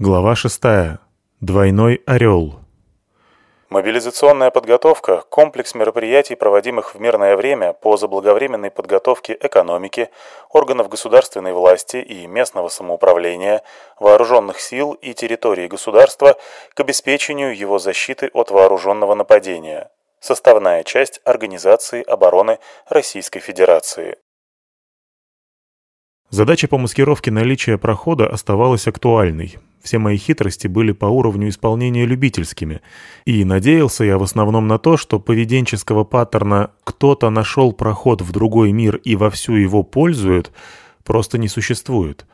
Глава 6. Двойной орел. Мобилизационная подготовка – комплекс мероприятий, проводимых в мирное время по заблаговременной подготовке экономики, органов государственной власти и местного самоуправления, вооруженных сил и территории государства к обеспечению его защиты от вооруженного нападения. Составная часть Организации обороны Российской Федерации. Задача по маскировке наличия прохода оставалась актуальной. Все мои хитрости были по уровню исполнения любительскими, и надеялся я в основном на то, что поведенческого паттерна «кто-то нашел проход в другой мир и вовсю его пользует» просто не существует.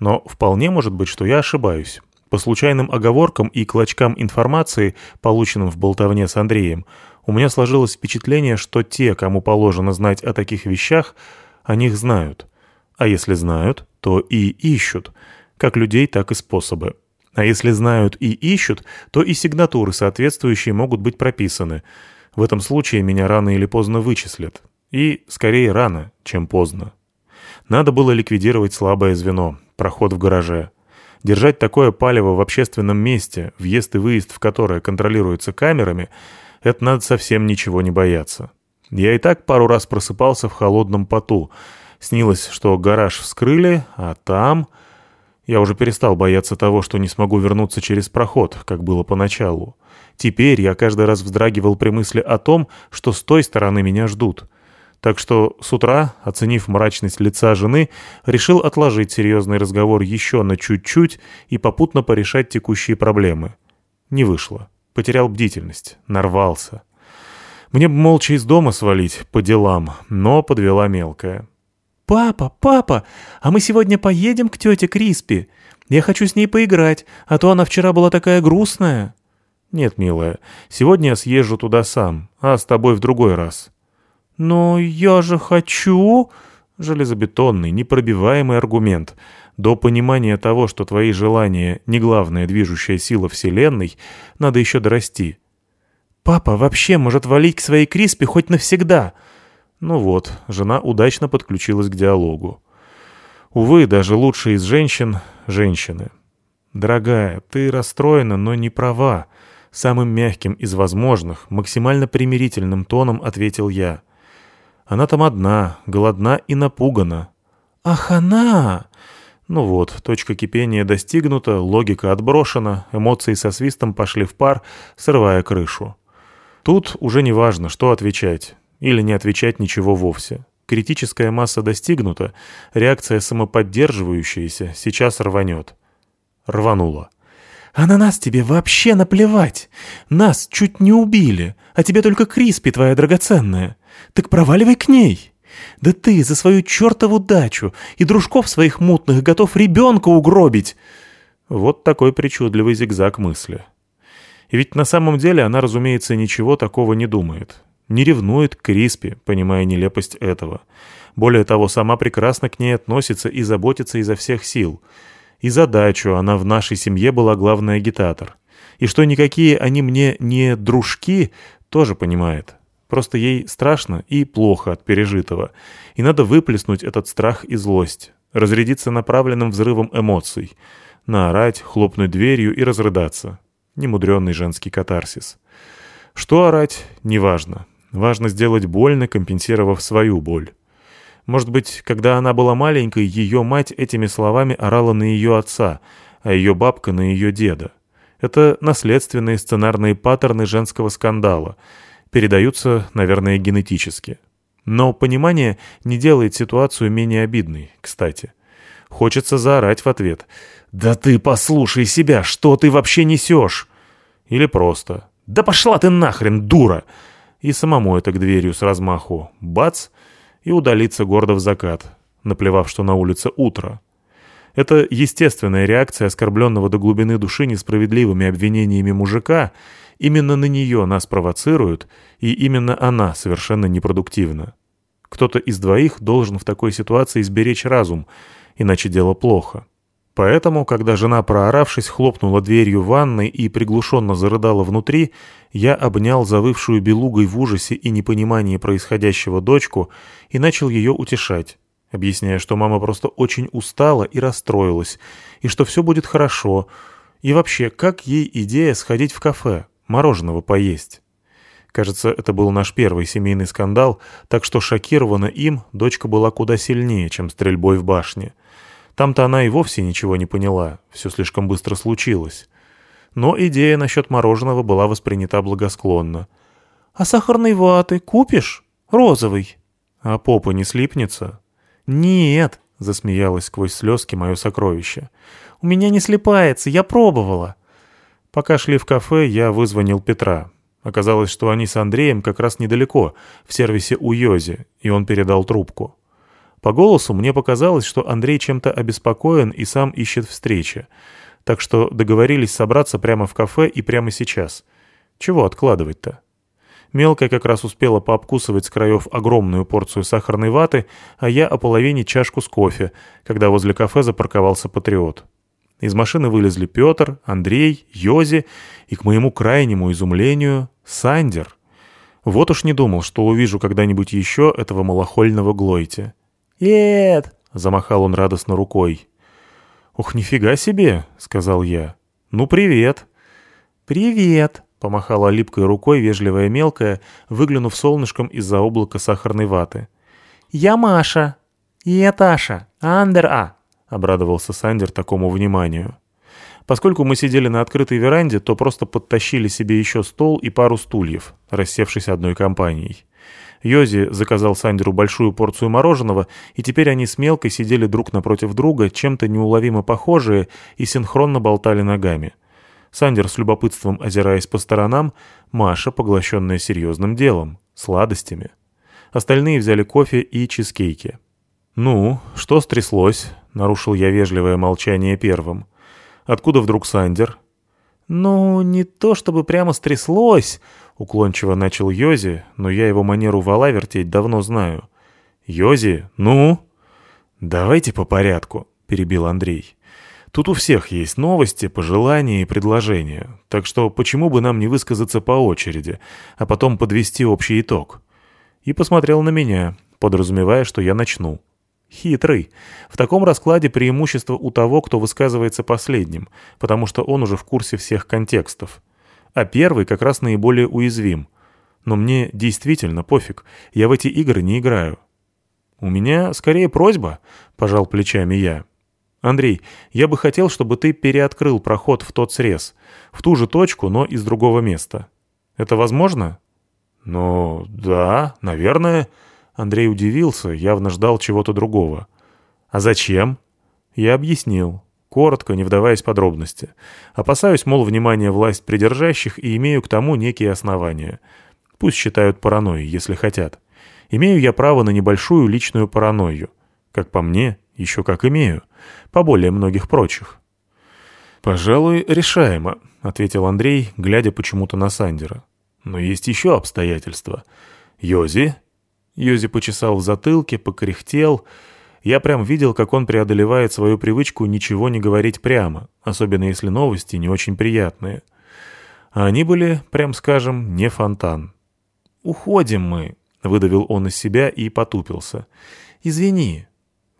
Но вполне может быть, что я ошибаюсь. По случайным оговоркам и клочкам информации, полученным в болтовне с Андреем, у меня сложилось впечатление, что те, кому положено знать о таких вещах, о них знают. А если знают, то и ищут — как людей, так и способы. А если знают и ищут, то и сигнатуры соответствующие могут быть прописаны. В этом случае меня рано или поздно вычислят. И скорее рано, чем поздно. Надо было ликвидировать слабое звено, проход в гараже. Держать такое палево в общественном месте, въезд и выезд в которое контролируется камерами, это надо совсем ничего не бояться. Я и так пару раз просыпался в холодном поту. Снилось, что гараж вскрыли, а там... Я уже перестал бояться того, что не смогу вернуться через проход, как было поначалу. Теперь я каждый раз вздрагивал при мысли о том, что с той стороны меня ждут. Так что с утра, оценив мрачность лица жены, решил отложить серьезный разговор еще на чуть-чуть и попутно порешать текущие проблемы. Не вышло. Потерял бдительность. Нарвался. Мне бы молча из дома свалить, по делам, но подвела мелкая. «Папа, папа, а мы сегодня поедем к тете Криспи? Я хочу с ней поиграть, а то она вчера была такая грустная». «Нет, милая, сегодня я съезжу туда сам, а с тобой в другой раз». «Но я же хочу...» Железобетонный, непробиваемый аргумент. До понимания того, что твои желания — не главная движущая сила Вселенной, надо еще дорасти. «Папа вообще может валить к своей Криспи хоть навсегда», ну вот, жена удачно подключилась к диалогу. Увы, даже лучшие из женщин — женщины. «Дорогая, ты расстроена, но не права», — самым мягким из возможных, максимально примирительным тоном ответил я. «Она там одна, голодна и напугана». «Ах, она!» Ну вот, точка кипения достигнута, логика отброшена, эмоции со свистом пошли в пар, срывая крышу. Тут уже не важно, что отвечать. Или не отвечать ничего вовсе. Критическая масса достигнута, реакция самоподдерживающаяся сейчас рванет. Рванула. «А на нас тебе вообще наплевать! Нас чуть не убили, а тебе только Криспи твоя драгоценная. Так проваливай к ней!» «Да ты за свою чертову дачу и дружков своих мутных готов ребенка угробить!» Вот такой причудливый зигзаг мысли. И ведь на самом деле она, разумеется, ничего такого не думает не ревнует к Криспи, понимая нелепость этого. Более того, сама прекрасно к ней относится и заботится изо всех сил. И задачу она в нашей семье была главный агитатор. И что никакие они мне не дружки, тоже понимает. Просто ей страшно и плохо от пережитого. И надо выплеснуть этот страх и злость. Разрядиться направленным взрывом эмоций. Наорать, хлопнуть дверью и разрыдаться. Немудренный женский катарсис. Что орать, неважно. Важно сделать больно, компенсировав свою боль. Может быть, когда она была маленькой, ее мать этими словами орала на ее отца, а ее бабка на ее деда. Это наследственные сценарные паттерны женского скандала. Передаются, наверное, генетически. Но понимание не делает ситуацию менее обидной, кстати. Хочется заорать в ответ. «Да ты послушай себя, что ты вообще несешь?» Или просто «Да пошла ты нахрен, дура!» И самому это к дверью с размаху бац и удалиться гордо в закат, наплевав, что на улице утро. Это естественная реакция оскорбленного до глубины души несправедливыми обвинениями мужика, именно на нее нас провоцируют, и именно она совершенно непродуктивна. Кто-то из двоих должен в такой ситуации сберечь разум, иначе дело плохо. Поэтому, когда жена, прооравшись, хлопнула дверью ванной и приглушенно зарыдала внутри, я обнял завывшую белугой в ужасе и непонимании происходящего дочку и начал ее утешать, объясняя, что мама просто очень устала и расстроилась, и что все будет хорошо, И вообще, как ей идея сходить в кафе, мороженого поесть? Кажется, это был наш первый семейный скандал, так что шокирована им дочка была куда сильнее, чем стрельбой в башне. Там-то она и вовсе ничего не поняла, все слишком быстро случилось. Но идея насчет мороженого была воспринята благосклонно. «А сахарной ваты купишь? Розовый?» «А попа не слипнется?» «Нет», — засмеялась сквозь слезки мое сокровище. «У меня не слипается, я пробовала». Пока шли в кафе, я вызвонил Петра. Оказалось, что они с Андреем как раз недалеко, в сервисе у Йози, и он передал трубку. По голосу мне показалось, что Андрей чем-то обеспокоен и сам ищет встречи. Так что договорились собраться прямо в кафе и прямо сейчас. Чего откладывать-то? Мелкая как раз успела пообкусывать с краев огромную порцию сахарной ваты, а я о половине чашку с кофе, когда возле кафе запарковался патриот. Из машины вылезли Петр, Андрей, Йози и, к моему крайнему изумлению, Сандер. Вот уж не думал, что увижу когда-нибудь еще этого малохольного Глойте. «Нет!» — замахал он радостно рукой. «Ух, нифига себе!» — сказал я. «Ну, привет!» «Привет!» — помахала липкой рукой вежливая мелкая, выглянув солнышком из-за облака сахарной ваты. «Я Маша. И это Аша. Андер А!» — обрадовался Сандер такому вниманию. Поскольку мы сидели на открытой веранде, то просто подтащили себе еще стол и пару стульев, рассевшись одной компанией. Йози заказал Сандеру большую порцию мороженого, и теперь они с Мелкой сидели друг напротив друга, чем-то неуловимо похожие, и синхронно болтали ногами. Сандер с любопытством озираясь по сторонам, Маша, поглощенная серьезным делом, сладостями. Остальные взяли кофе и чизкейки. «Ну, что стряслось?» — нарушил я вежливое молчание первым. «Откуда вдруг Сандер?» «Ну, не то чтобы прямо стряслось», — уклончиво начал Йози, но я его манеру вола вертеть давно знаю. «Йози, ну?» «Давайте по порядку», — перебил Андрей. «Тут у всех есть новости, пожелания и предложения, так что почему бы нам не высказаться по очереди, а потом подвести общий итог?» И посмотрел на меня, подразумевая, что я начну. Хитрый. В таком раскладе преимущество у того, кто высказывается последним, потому что он уже в курсе всех контекстов. А первый как раз наиболее уязвим. Но мне действительно пофиг, я в эти игры не играю. «У меня скорее просьба», — пожал плечами я. «Андрей, я бы хотел, чтобы ты переоткрыл проход в тот срез, в ту же точку, но из другого места. Это возможно?» «Ну, да, наверное», Андрей удивился, явно ждал чего-то другого. «А зачем?» Я объяснил, коротко, не вдаваясь в подробности. Опасаюсь, мол, внимания власть придержащих и имею к тому некие основания. Пусть считают паранойей, если хотят. Имею я право на небольшую личную паранойю. Как по мне, еще как имею. По более многих прочих. «Пожалуй, решаемо», — ответил Андрей, глядя почему-то на Сандера. «Но есть еще обстоятельства. Йози, Йози почесал в затылке, покряхтел. Я прям видел, как он преодолевает свою привычку ничего не говорить прямо, особенно если новости не очень приятные. А они были, прям скажем, не фонтан. «Уходим мы», — выдавил он из себя и потупился. «Извини».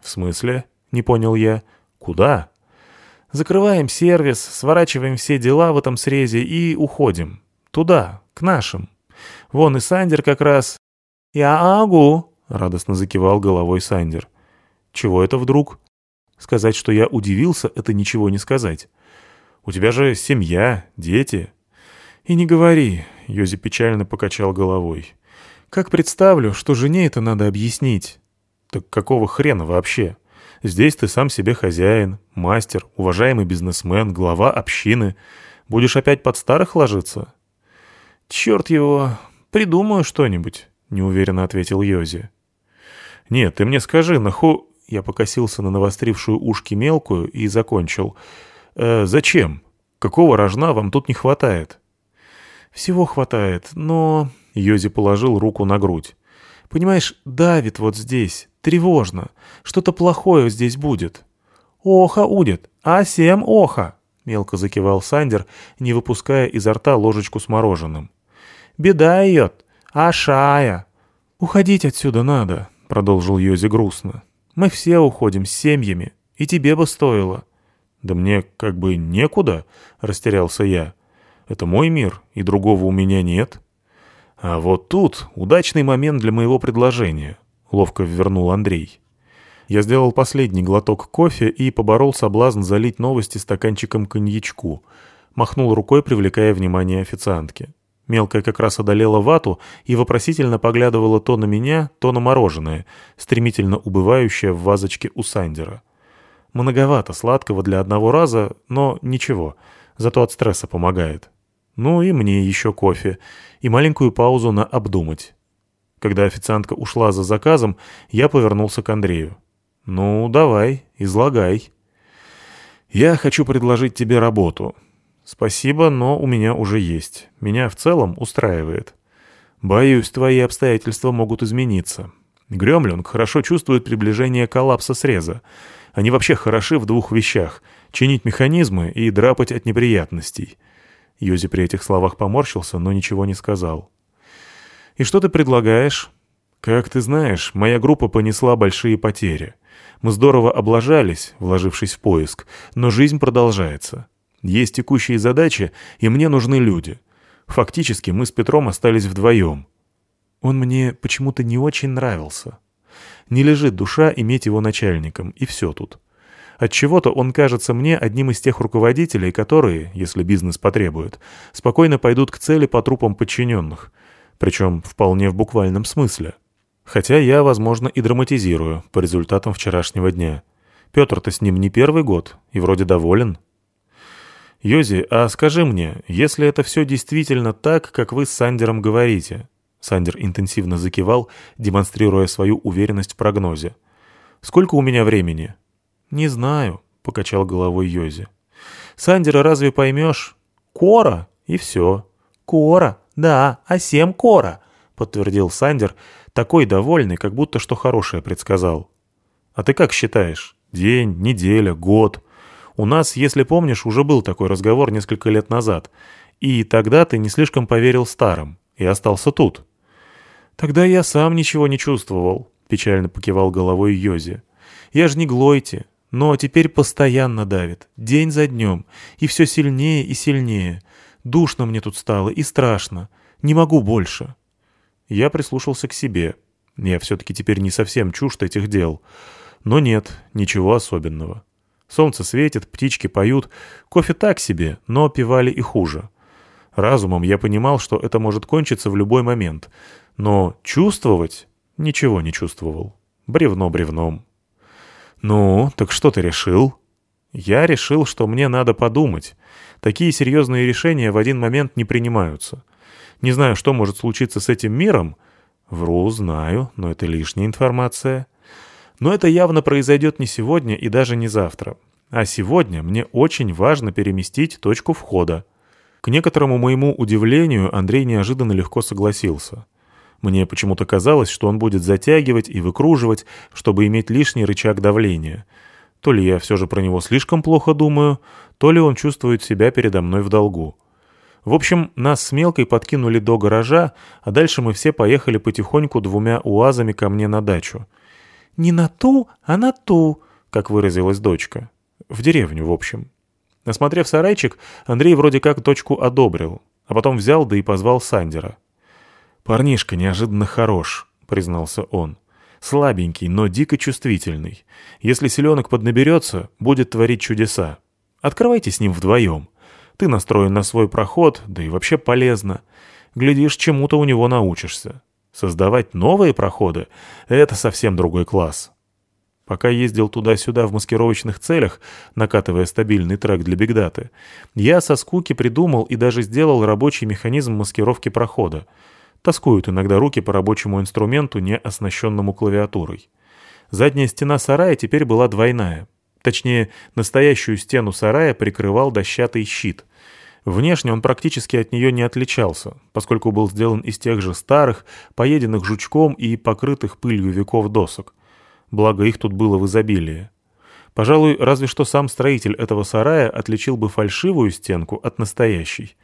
«В смысле?» — не понял я. «Куда?» «Закрываем сервис, сворачиваем все дела в этом срезе и уходим. Туда, к нашим. Вон и Сандер как раз «Я агу!» — радостно закивал головой Сандер. «Чего это вдруг?» Сказать, что я удивился, это ничего не сказать. «У тебя же семья, дети». «И не говори», — Йози печально покачал головой. «Как представлю, что жене это надо объяснить?» «Так какого хрена вообще? Здесь ты сам себе хозяин, мастер, уважаемый бизнесмен, глава общины. Будешь опять под старых ложиться?» «Черт его, придумаю что-нибудь». — неуверенно ответил Йози. «Нет, ты мне скажи, наху...» Я покосился на навострившую ушки мелкую и закончил. «Э, «Зачем? Какого рожна вам тут не хватает?» «Всего хватает, но...» Йози положил руку на грудь. «Понимаешь, давит вот здесь, тревожно. Что-то плохое здесь будет». «Оха будет, а семь оха!» Мелко закивал Сандер, не выпуская изо рта ложечку с мороженым. «Беда идет. «Ашая!» «Уходить отсюда надо», — продолжил Йози грустно. «Мы все уходим с семьями, и тебе бы стоило». «Да мне как бы некуда», — растерялся я. «Это мой мир, и другого у меня нет». «А вот тут удачный момент для моего предложения», — ловко ввернул Андрей. Я сделал последний глоток кофе и поборол соблазн залить новости стаканчиком коньячку. Махнул рукой, привлекая внимание официантки. Мелкая как раз одолела вату и вопросительно поглядывала то на меня, то на мороженое, стремительно убывающее в вазочке у Сандера. Многовато сладкого для одного раза, но ничего, зато от стресса помогает. Ну и мне еще кофе, и маленькую паузу на обдумать. Когда официантка ушла за заказом, я повернулся к Андрею. «Ну, давай, излагай». «Я хочу предложить тебе работу». «Спасибо, но у меня уже есть. Меня в целом устраивает». «Боюсь, твои обстоятельства могут измениться. Гремлинг хорошо чувствует приближение коллапса среза. Они вообще хороши в двух вещах — чинить механизмы и драпать от неприятностей». Юзи при этих словах поморщился, но ничего не сказал. «И что ты предлагаешь?» «Как ты знаешь, моя группа понесла большие потери». Мы здорово облажались, вложившись в поиск, но жизнь продолжается. Есть текущие задачи, и мне нужны люди. Фактически мы с Петром остались вдвоем. Он мне почему-то не очень нравился. Не лежит душа иметь его начальником, и все тут. Отчего-то он кажется мне одним из тех руководителей, которые, если бизнес потребует, спокойно пойдут к цели по трупам подчиненных. Причем вполне в буквальном смысле. Хотя я, возможно, и драматизирую по результатам вчерашнего дня. Петр-то с ним не первый год и вроде доволен. «Йози, а скажи мне, если это все действительно так, как вы с Сандером говорите?» Сандер интенсивно закивал, демонстрируя свою уверенность в прогнозе. «Сколько у меня времени?» «Не знаю», — покачал головой Йози. «Сандера разве поймешь? Кора, и все». «Кора, да, осень кора», — подтвердил Сандер, такой довольный, как будто что хорошее предсказал. А ты как считаешь? День, неделя, год? У нас, если помнишь, уже был такой разговор несколько лет назад. И тогда ты не слишком поверил старым и остался тут. Тогда я сам ничего не чувствовал, печально покивал головой Йози. Я же не Глойте, но теперь постоянно давит, день за днем, и все сильнее и сильнее. Душно мне тут стало и страшно. Не могу больше. Я прислушался к себе. Я все-таки теперь не совсем чужд этих дел. Но нет, ничего особенного. Солнце светит, птички поют. Кофе так себе, но пивали и хуже. Разумом я понимал, что это может кончиться в любой момент. Но чувствовать ничего не чувствовал. Бревно бревном. «Ну, так что ты решил?» «Я решил, что мне надо подумать. Такие серьезные решения в один момент не принимаются. Не знаю, что может случиться с этим миром. Вру, знаю, но это лишняя информация. Но это явно произойдет не сегодня и даже не завтра. А сегодня мне очень важно переместить точку входа. К некоторому моему удивлению Андрей неожиданно легко согласился. Мне почему-то казалось, что он будет затягивать и выкруживать, чтобы иметь лишний рычаг давления. То ли я все же про него слишком плохо думаю, то ли он чувствует себя передо мной в долгу. В общем, нас с Мелкой подкинули до гаража, а дальше мы все поехали потихоньку двумя уазами ко мне на дачу. «Не на ту, а на ту», как выразилась дочка. В деревню, в общем. Осмотрев сарайчик, Андрей вроде как дочку одобрил, а потом взял да и позвал Сандера. «Парнишка неожиданно хорош», — признался он. «Слабенький, но дико чувствительный. Если селенок поднаберется, будет творить чудеса. Открывайте с ним вдвоем. Ты настроен на свой проход, да и вообще полезно. Глядишь, чему-то у него научишься. Создавать новые проходы — это совсем другой класс. Пока ездил туда-сюда в маскировочных целях, накатывая стабильный трек для бигдаты, я со скуки придумал и даже сделал рабочий механизм маскировки прохода. Тоскуют иногда руки по рабочему инструменту, не оснащенному клавиатурой. Задняя стена сарая теперь была двойная. Точнее, настоящую стену сарая прикрывал дощатый щит. Внешне он практически от нее не отличался, поскольку был сделан из тех же старых, поеденных жучком и покрытых пылью веков досок. Благо их тут было в изобилии. Пожалуй, разве что сам строитель этого сарая отличил бы фальшивую стенку от настоящей.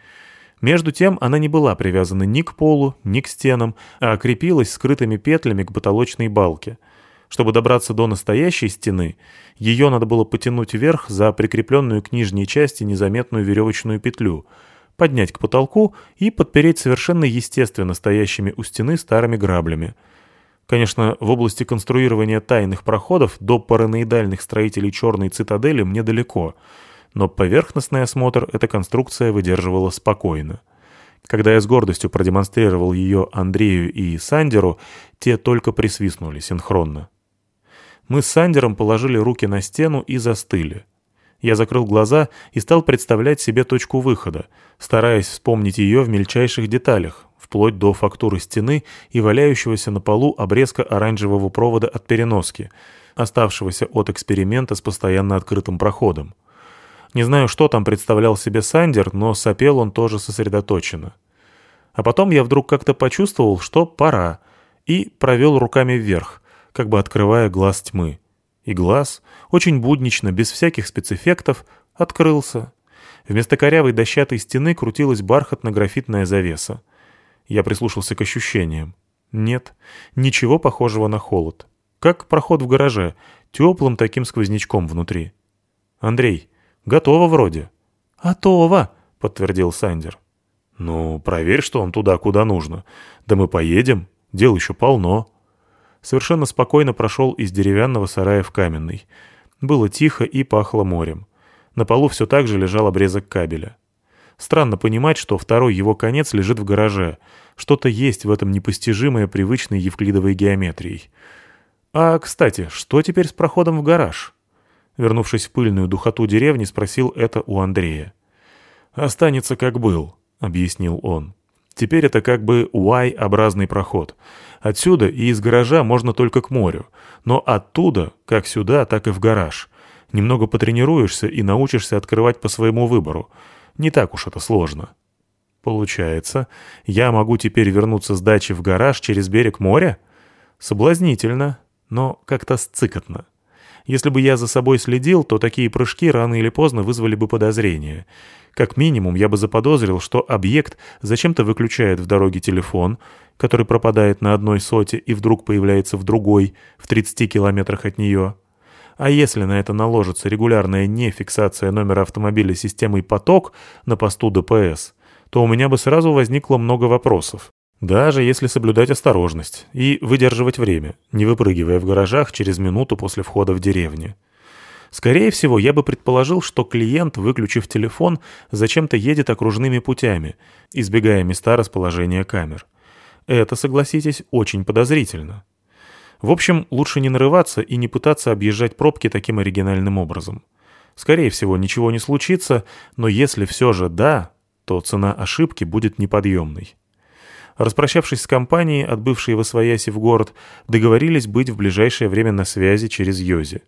Между тем она не была привязана ни к полу, ни к стенам, а крепилась скрытыми петлями к потолочной балке — Чтобы добраться до настоящей стены, ее надо было потянуть вверх за прикрепленную к нижней части незаметную веревочную петлю, поднять к потолку и подпереть совершенно естественно стоящими у стены старыми граблями. Конечно, в области конструирования тайных проходов до параноидальных строителей черной цитадели мне далеко, но поверхностный осмотр эта конструкция выдерживала спокойно. Когда я с гордостью продемонстрировал ее Андрею и Сандеру, те только присвистнули синхронно. Мы с Сандером положили руки на стену и застыли. Я закрыл глаза и стал представлять себе точку выхода, стараясь вспомнить ее в мельчайших деталях, вплоть до фактуры стены и валяющегося на полу обрезка оранжевого провода от переноски, оставшегося от эксперимента с постоянно открытым проходом. Не знаю, что там представлял себе Сандер, но сопел он тоже сосредоточенно. А потом я вдруг как-то почувствовал, что пора, и провел руками вверх, как бы открывая глаз тьмы. И глаз, очень буднично, без всяких спецэффектов, открылся. Вместо корявой дощатой стены крутилась бархатно-графитная завеса. Я прислушался к ощущениям. Нет, ничего похожего на холод. Как проход в гараже, теплым таким сквознячком внутри. «Андрей, готово вроде». «Готово», — подтвердил Сандер. «Ну, проверь, что он туда, куда нужно. Да мы поедем, дел еще полно» совершенно спокойно прошел из деревянного сарая в каменный. Было тихо и пахло морем. На полу все так же лежал обрезок кабеля. Странно понимать, что второй его конец лежит в гараже. Что-то есть в этом непостижимое привычной евклидовой геометрией. А, кстати, что теперь с проходом в гараж? Вернувшись в пыльную духоту деревни, спросил это у Андрея. «Останется как был», — объяснил он. «Теперь это как бы Y-образный проход. Отсюда и из гаража можно только к морю, но оттуда, как сюда, так и в гараж. Немного потренируешься и научишься открывать по своему выбору. Не так уж это сложно. Получается, я могу теперь вернуться с дачи в гараж через берег моря? Соблазнительно, но как-то сцикотно. Если бы я за собой следил, то такие прыжки рано или поздно вызвали бы подозрения. Как минимум, я бы заподозрил, что объект зачем-то выключает в дороге телефон, который пропадает на одной соте и вдруг появляется в другой, в 30 километрах от нее. А если на это наложится регулярная нефиксация номера автомобиля системой «Поток» на посту ДПС, то у меня бы сразу возникло много вопросов. Даже если соблюдать осторожность и выдерживать время, не выпрыгивая в гаражах через минуту после входа в деревню. Скорее всего, я бы предположил, что клиент, выключив телефон, зачем-то едет окружными путями, избегая места расположения камер. Это, согласитесь, очень подозрительно. В общем, лучше не нарываться и не пытаться объезжать пробки таким оригинальным образом. Скорее всего, ничего не случится, но если все же да, то цена ошибки будет неподъемной. Распрощавшись с компанией, отбывшей в Освояси в город, договорились быть в ближайшее время на связи через Йози.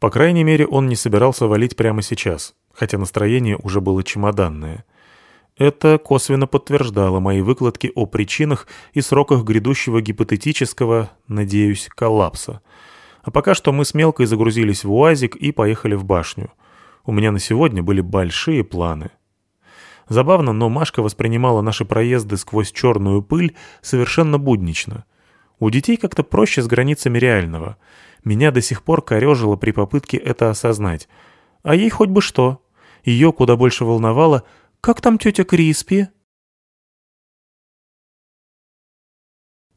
По крайней мере, он не собирался валить прямо сейчас, хотя настроение уже было чемоданное – это косвенно подтверждало мои выкладки о причинах и сроках грядущего гипотетического, надеюсь, коллапса. А пока что мы с Мелкой загрузились в УАЗик и поехали в башню. У меня на сегодня были большие планы. Забавно, но Машка воспринимала наши проезды сквозь черную пыль совершенно буднично. У детей как-то проще с границами реального. Меня до сих пор корежило при попытке это осознать. А ей хоть бы что. Ее куда больше волновало — как там тетя Криспи?»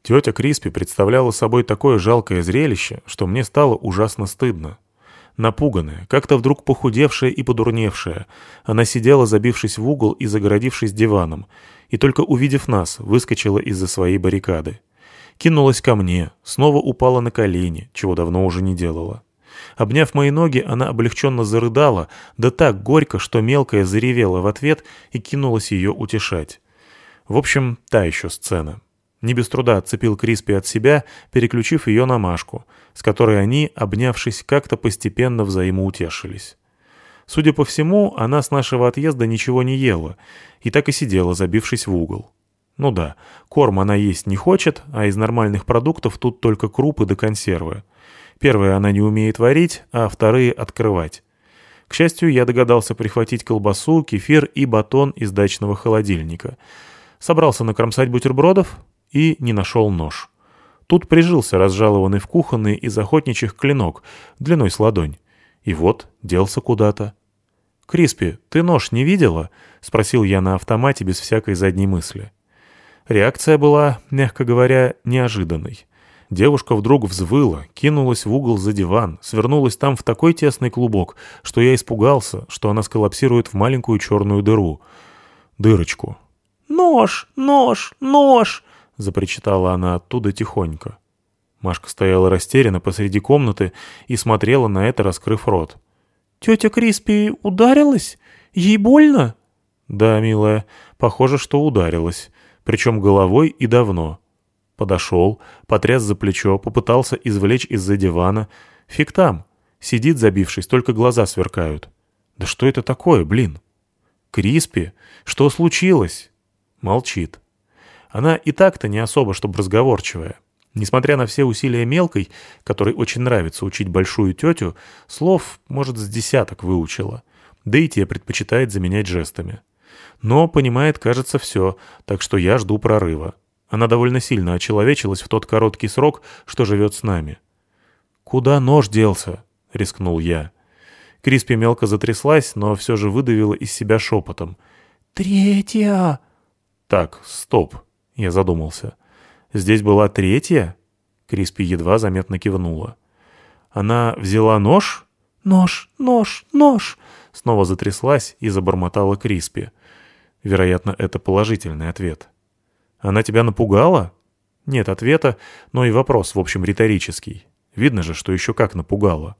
Тетя Криспи представляла собой такое жалкое зрелище, что мне стало ужасно стыдно. Напуганная, как-то вдруг похудевшая и подурневшая, она сидела, забившись в угол и загородившись диваном, и только увидев нас, выскочила из-за своей баррикады. Кинулась ко мне, снова упала на колени, чего давно уже не делала. Обняв мои ноги, она облегченно зарыдала, да так горько, что мелкая заревела в ответ и кинулась ее утешать. В общем, та еще сцена. Не без труда отцепил Криспи от себя, переключив ее на Машку, с которой они, обнявшись, как-то постепенно взаимоутешились. Судя по всему, она с нашего отъезда ничего не ела, и так и сидела, забившись в угол. Ну да, корм она есть не хочет, а из нормальных продуктов тут только крупы да консервы. Первые она не умеет варить, а вторые — открывать. К счастью, я догадался прихватить колбасу, кефир и батон из дачного холодильника. Собрался накромсать бутербродов и не нашел нож. Тут прижился разжалованный в кухонный из охотничьих клинок, длиной с ладонь. И вот, делся куда-то. «Криспи, ты нож не видела?» — спросил я на автомате без всякой задней мысли. Реакция была, мягко говоря, неожиданной. Девушка вдруг взвыла, кинулась в угол за диван, свернулась там в такой тесный клубок, что я испугался, что она сколлапсирует в маленькую черную дыру. Дырочку. «Нож! Нож! Нож!» запричитала она оттуда тихонько. Машка стояла растерянно посреди комнаты и смотрела на это, раскрыв рот. «Тетя Криспи ударилась? Ей больно?» «Да, милая, похоже, что ударилась. Причем головой и давно». Подошел, потряс за плечо, попытался извлечь из-за дивана. Фиг там. Сидит, забившись, только глаза сверкают. «Да что это такое, блин?» «Криспи? Что случилось?» Молчит. Она и так-то не особо, чтобы разговорчивая. Несмотря на все усилия мелкой, которой очень нравится учить большую тетю, слов, может, с десяток выучила. Да и те предпочитает заменять жестами. Но понимает, кажется, все, так что я жду прорыва. Она довольно сильно очеловечилась в тот короткий срок, что живет с нами. «Куда нож делся?» — рискнул я. Криспи мелко затряслась, но все же выдавила из себя шепотом. «Третья!» «Так, стоп!» Я задумался. «Здесь была третья?» Криспи едва заметно кивнула. «Она взяла нож?» «Нож, нож, нож!» Снова затряслась и забормотала Криспи. Вероятно, это положительный ответ. «Она тебя напугала?» Нет ответа, но и вопрос, в общем, риторический. Видно же, что еще как напугала.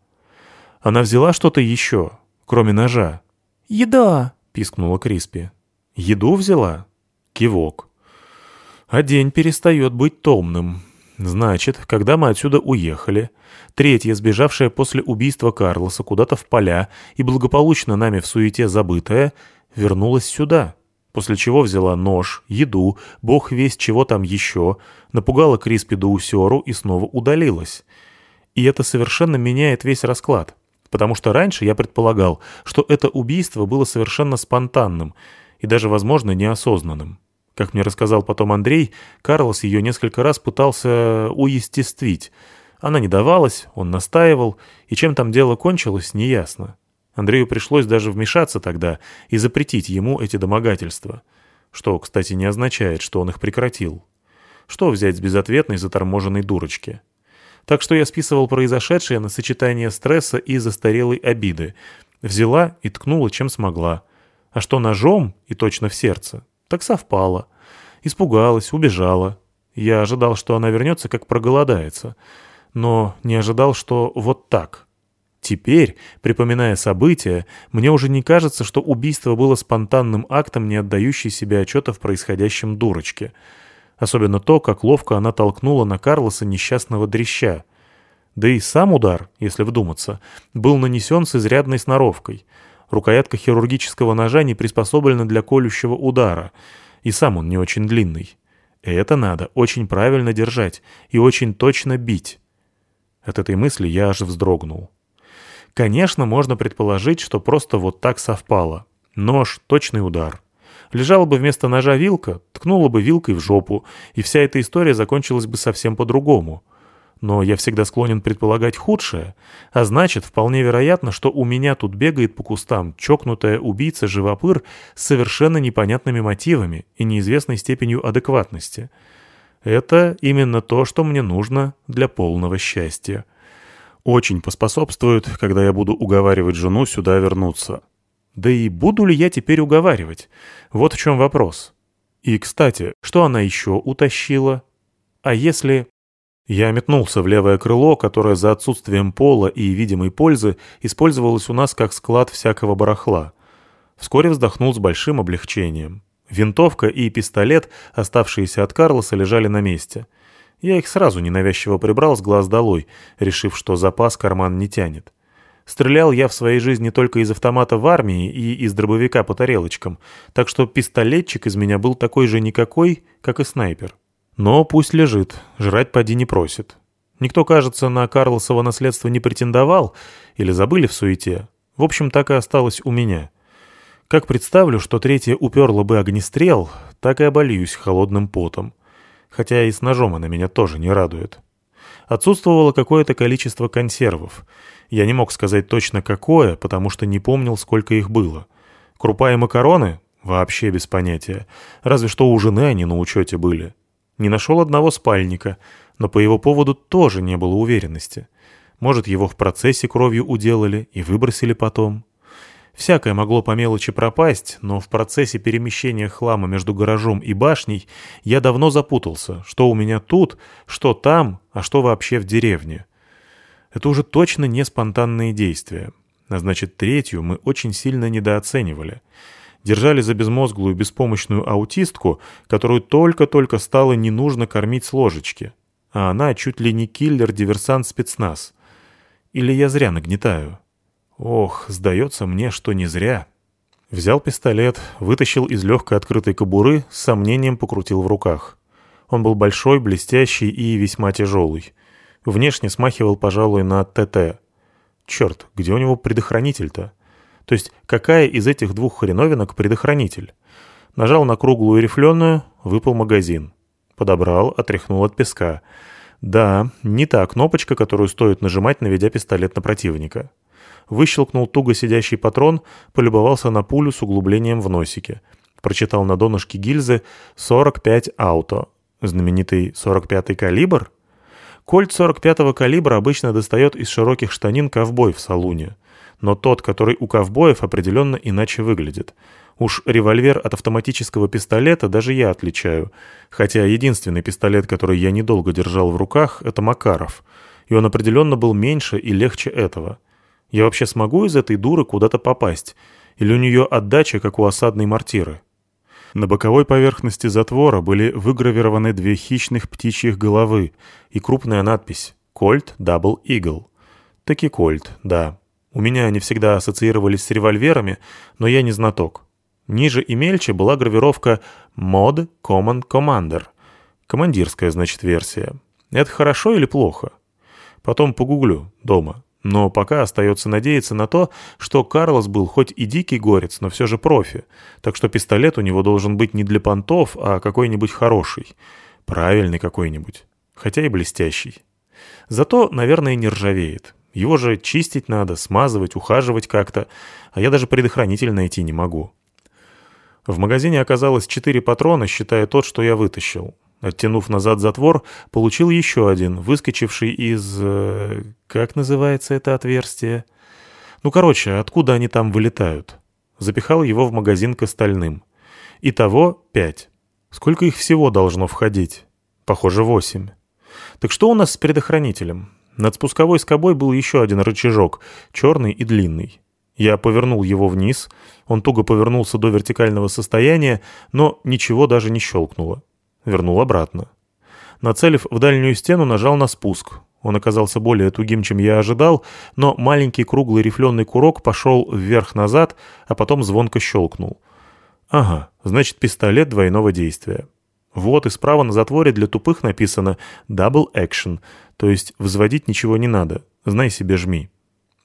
Она взяла что-то еще, кроме ножа. «Еда!» — пискнула Криспи. «Еду взяла?» Кивок. А день перестает быть томным. Значит, когда мы отсюда уехали, третья, сбежавшая после убийства Карлоса куда-то в поля и благополучно нами в суете забытая, вернулась сюда, после чего взяла нож, еду, бог весть чего там еще, напугала Криспи до усеру и снова удалилась. И это совершенно меняет весь расклад, потому что раньше я предполагал, что это убийство было совершенно спонтанным и даже, возможно, неосознанным. Как мне рассказал потом Андрей, Карлос ее несколько раз пытался уестествить. Она не давалась, он настаивал, и чем там дело кончилось, неясно. Андрею пришлось даже вмешаться тогда и запретить ему эти домогательства. Что, кстати, не означает, что он их прекратил. Что взять с безответной заторможенной дурочки? Так что я списывал произошедшее на сочетание стресса и застарелой обиды. Взяла и ткнула, чем смогла. А что ножом, и точно в сердце, так совпало. Испугалась, убежала. Я ожидал, что она вернется, как проголодается. Но не ожидал, что вот так. Теперь, припоминая события, мне уже не кажется, что убийство было спонтанным актом, не отдающей себе отчета в происходящем дурочке. Особенно то, как ловко она толкнула на Карлоса несчастного дрища. Да и сам удар, если вдуматься, был нанесен с изрядной сноровкой — Рукоятка хирургического ножа не приспособлена для колющего удара, и сам он не очень длинный. Это надо очень правильно держать и очень точно бить. От этой мысли я аж вздрогнул. Конечно, можно предположить, что просто вот так совпало. Нож — точный удар. Лежала бы вместо ножа вилка, ткнула бы вилкой в жопу, и вся эта история закончилась бы совсем по-другому — но я всегда склонен предполагать худшее, а значит, вполне вероятно, что у меня тут бегает по кустам чокнутая убийца-живопыр с совершенно непонятными мотивами и неизвестной степенью адекватности. Это именно то, что мне нужно для полного счастья. Очень поспособствует, когда я буду уговаривать жену сюда вернуться. Да и буду ли я теперь уговаривать? Вот в чем вопрос. И, кстати, что она еще утащила? А если... Я метнулся в левое крыло, которое за отсутствием пола и видимой пользы использовалось у нас как склад всякого барахла. Вскоре вздохнул с большим облегчением. Винтовка и пистолет, оставшиеся от Карлоса, лежали на месте. Я их сразу ненавязчиво прибрал с глаз долой, решив, что запас карман не тянет. Стрелял я в своей жизни только из автомата в армии и из дробовика по тарелочкам, так что пистолетчик из меня был такой же никакой, как и снайпер. Но пусть лежит, жрать поди не просит. Никто, кажется, на Карлосово наследство не претендовал или забыли в суете. В общем, так и осталось у меня. Как представлю, что третья уперла бы огнестрел, так и обольюсь холодным потом. Хотя и с ножом она меня тоже не радует. Отсутствовало какое-то количество консервов. Я не мог сказать точно какое, потому что не помнил, сколько их было. Крупа и макароны? Вообще без понятия. Разве что у жены они на учете были. Не нашел одного спальника, но по его поводу тоже не было уверенности. Может, его в процессе кровью уделали и выбросили потом. Всякое могло по мелочи пропасть, но в процессе перемещения хлама между гаражом и башней я давно запутался, что у меня тут, что там, а что вообще в деревне. Это уже точно не спонтанные действия. А значит, третью мы очень сильно недооценивали. Держали за безмозглую беспомощную аутистку, которую только-только стало не нужно кормить с ложечки. А она чуть ли не киллер-диверсант спецназ. Или я зря нагнетаю? Ох, сдается мне, что не зря. Взял пистолет, вытащил из легкой открытой кобуры, с сомнением покрутил в руках. Он был большой, блестящий и весьма тяжелый. Внешне смахивал, пожалуй, на ТТ. Черт, где у него предохранитель-то? То есть, какая из этих двух хреновинок предохранитель? Нажал на круглую рифленую, выпал магазин. Подобрал, отряхнул от песка. Да, не та кнопочка, которую стоит нажимать, наведя пистолет на противника выщелкнул туго сидящий патрон, полюбовался на пулю с углублением в носике. Прочитал на донышке гильзы «45 ауто». Знаменитый 45-й калибр? Кольт 45-го калибра обычно достает из широких штанин ковбой в салуне. Но тот, который у ковбоев, определенно иначе выглядит. Уж револьвер от автоматического пистолета даже я отличаю. Хотя единственный пистолет, который я недолго держал в руках, это Макаров. И он определенно был меньше и легче этого. Я вообще смогу из этой дуры куда-то попасть? Или у нее отдача, как у осадной мортиры? На боковой поверхности затвора были выгравированы две хищных птичьих головы и крупная надпись «Кольт Дабл Игл». Таки Кольт, да. У меня они всегда ассоциировались с револьверами, но я не знаток. Ниже и мельче была гравировка «Mod Common Commander». Командирская, значит, версия. Это хорошо или плохо? Потом погуглю дома. Но пока остается надеяться на то, что Карлос был хоть и дикий горец, но все же профи, так что пистолет у него должен быть не для понтов, а какой-нибудь хороший. Правильный какой-нибудь. Хотя и блестящий. Зато, наверное, не ржавеет. Его же чистить надо, смазывать, ухаживать как-то, а я даже предохранитель найти не могу. В магазине оказалось четыре патрона, считая тот, что я вытащил. Оттянув назад затвор, получил еще один, выскочивший из... Э, как называется это отверстие? Ну, короче, откуда они там вылетают? Запихал его в магазин к остальным. Итого пять. Сколько их всего должно входить? Похоже, восемь. Так что у нас с предохранителем? Над спусковой скобой был еще один рычажок, черный и длинный. Я повернул его вниз, он туго повернулся до вертикального состояния, но ничего даже не щелкнуло. Вернул обратно. Нацелив в дальнюю стену, нажал на спуск. Он оказался более тугим, чем я ожидал, но маленький круглый рифленый курок пошел вверх-назад, а потом звонко щелкнул. Ага, значит пистолет двойного действия. Вот и справа на затворе для тупых написано «Double Action», то есть взводить ничего не надо, знай себе жми.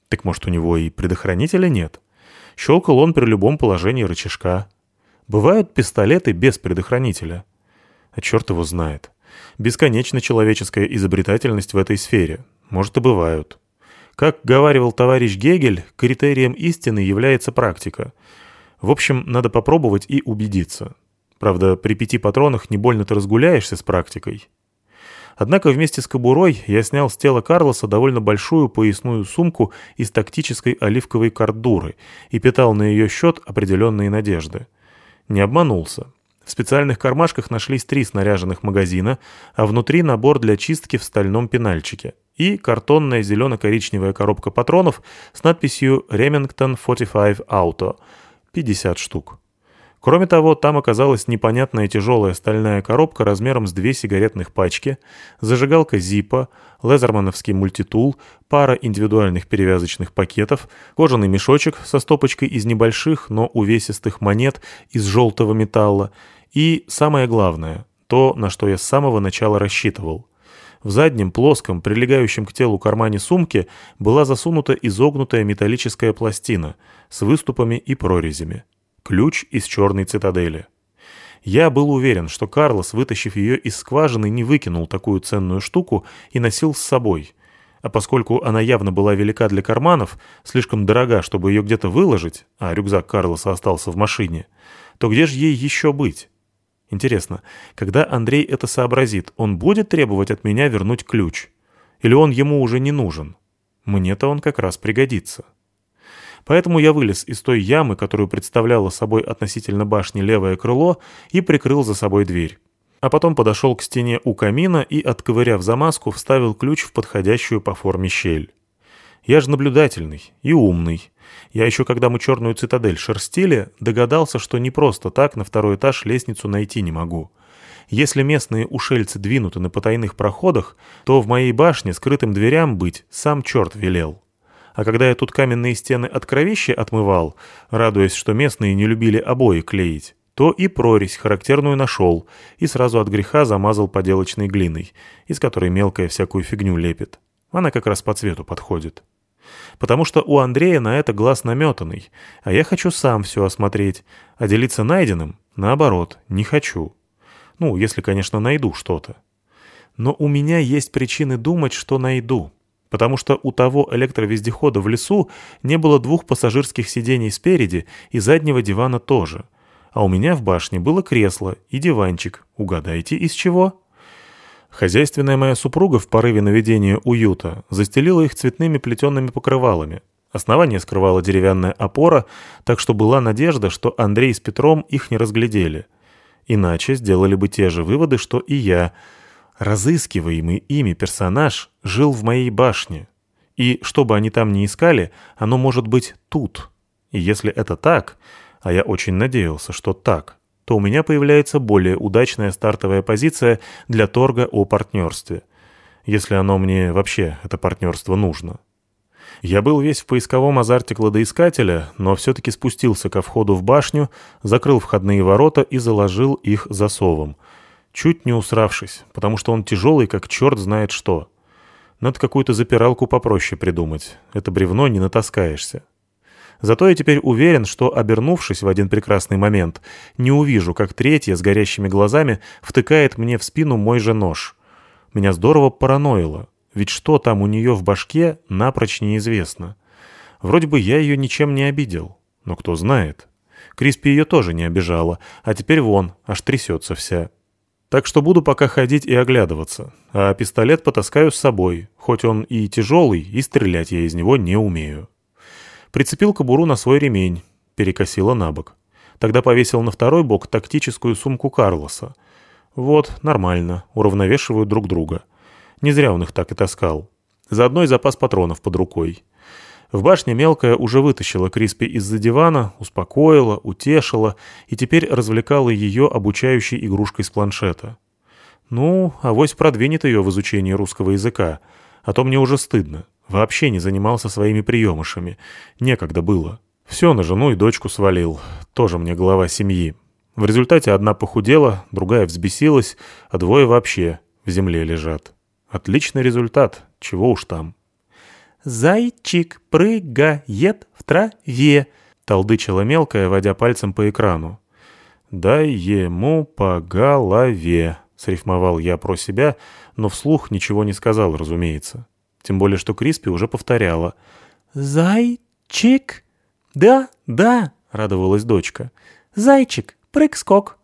Так может у него и предохранителя нет? Щелкал он при любом положении рычажка. Бывают пистолеты без предохранителя. А черт его знает. Бесконечна человеческая изобретательность в этой сфере. Может и бывают. Как говаривал товарищ Гегель, критерием истины является практика. В общем, надо попробовать и убедиться. Правда, при пяти патронах не больно ты разгуляешься с практикой. Однако вместе с кобурой я снял с тела Карлоса довольно большую поясную сумку из тактической оливковой кордуры и питал на ее счет определенные надежды. Не обманулся. В специальных кармашках нашлись три снаряженных магазина, а внутри набор для чистки в стальном пенальчике и картонная зелено-коричневая коробка патронов с надписью «Remington 45 Auto» — 50 штук. Кроме того, там оказалась непонятная тяжелая стальная коробка размером с две сигаретных пачки, зажигалка Зипа, лезермановский мультитул, пара индивидуальных перевязочных пакетов, кожаный мешочек со стопочкой из небольших, но увесистых монет из желтого металла и, самое главное, то, на что я с самого начала рассчитывал. В заднем, плоском, прилегающем к телу кармане сумки была засунута изогнутая металлическая пластина с выступами и прорезями. Ключ из черной цитадели. Я был уверен, что Карлос, вытащив ее из скважины, не выкинул такую ценную штуку и носил с собой. А поскольку она явно была велика для карманов, слишком дорога, чтобы ее где-то выложить, а рюкзак Карлоса остался в машине, то где же ей еще быть? Интересно, когда Андрей это сообразит, он будет требовать от меня вернуть ключ? Или он ему уже не нужен? Мне-то он как раз пригодится. Поэтому я вылез из той ямы, которую представляло собой относительно башни левое крыло, и прикрыл за собой дверь. А потом подошел к стене у камина и, отковыряв замазку, вставил ключ в подходящую по форме щель. Я же наблюдательный и умный. Я еще, когда мы черную цитадель шерстили, догадался, что не просто так на второй этаж лестницу найти не могу. Если местные ушельцы двинуты на потайных проходах, то в моей башне скрытым дверям быть сам черт велел. А когда я тут каменные стены от кровища отмывал, радуясь, что местные не любили обои клеить, то и прорезь характерную нашел и сразу от греха замазал поделочной глиной, из которой мелкая всякую фигню лепит. Она как раз по цвету подходит. Потому что у Андрея на это глаз наметанный, а я хочу сам все осмотреть, а делиться найденным, наоборот, не хочу. Ну, если, конечно, найду что-то. Но у меня есть причины думать, что найду потому что у того электровездехода в лесу не было двух пассажирских сидений спереди и заднего дивана тоже. А у меня в башне было кресло и диванчик. Угадайте, из чего? Хозяйственная моя супруга в порыве наведения уюта застелила их цветными плетеными покрывалами. Основание скрывала деревянная опора, так что была надежда, что Андрей с Петром их не разглядели. Иначе сделали бы те же выводы, что и я — Разыскиваемый ими персонаж жил в моей башне. И что бы они там ни искали, оно может быть тут. И если это так, а я очень надеялся, что так, то у меня появляется более удачная стартовая позиция для торга о партнерстве. Если оно мне вообще, это партнерство, нужно. Я был весь в поисковом азарте кладоискателя, но все-таки спустился ко входу в башню, закрыл входные ворота и заложил их засовом — чуть не усравшись, потому что он тяжелый, как черт знает что. Надо какую-то запиралку попроще придумать. Это бревно не натаскаешься. Зато я теперь уверен, что, обернувшись в один прекрасный момент, не увижу, как третья с горящими глазами втыкает мне в спину мой же нож. Меня здорово параноило, ведь что там у нее в башке, напрочь неизвестно. Вроде бы я ее ничем не обидел, но кто знает. Криспи ее тоже не обижала, а теперь вон, аж трясется вся. Так что буду пока ходить и оглядываться, а пистолет потаскаю с собой, хоть он и тяжелый, и стрелять я из него не умею. Прицепил кобуру на свой ремень, перекосила на бок. Тогда повесил на второй бок тактическую сумку Карлоса. Вот, нормально, уравновешивают друг друга. Не зря он их так и таскал. Заодно и запас патронов под рукой. В башне мелкая уже вытащила Криспи из-за дивана, успокоила, утешила и теперь развлекала ее обучающей игрушкой с планшета. Ну, авось продвинет ее в изучении русского языка, а то мне уже стыдно. Вообще не занимался своими приемышами. Некогда было. Все на жену и дочку свалил. Тоже мне глава семьи. В результате одна похудела, другая взбесилась, а двое вообще в земле лежат. Отличный результат, чего уж там. «Зайчик прыгает в траве», — толдычила мелкая, водя пальцем по экрану. «Дай ему по голове», — срифмовал я про себя, но вслух ничего не сказал, разумеется. Тем более, что Криспи уже повторяла. «Зайчик?» «Да, да», — радовалась дочка. «Зайчик, прыг-скок».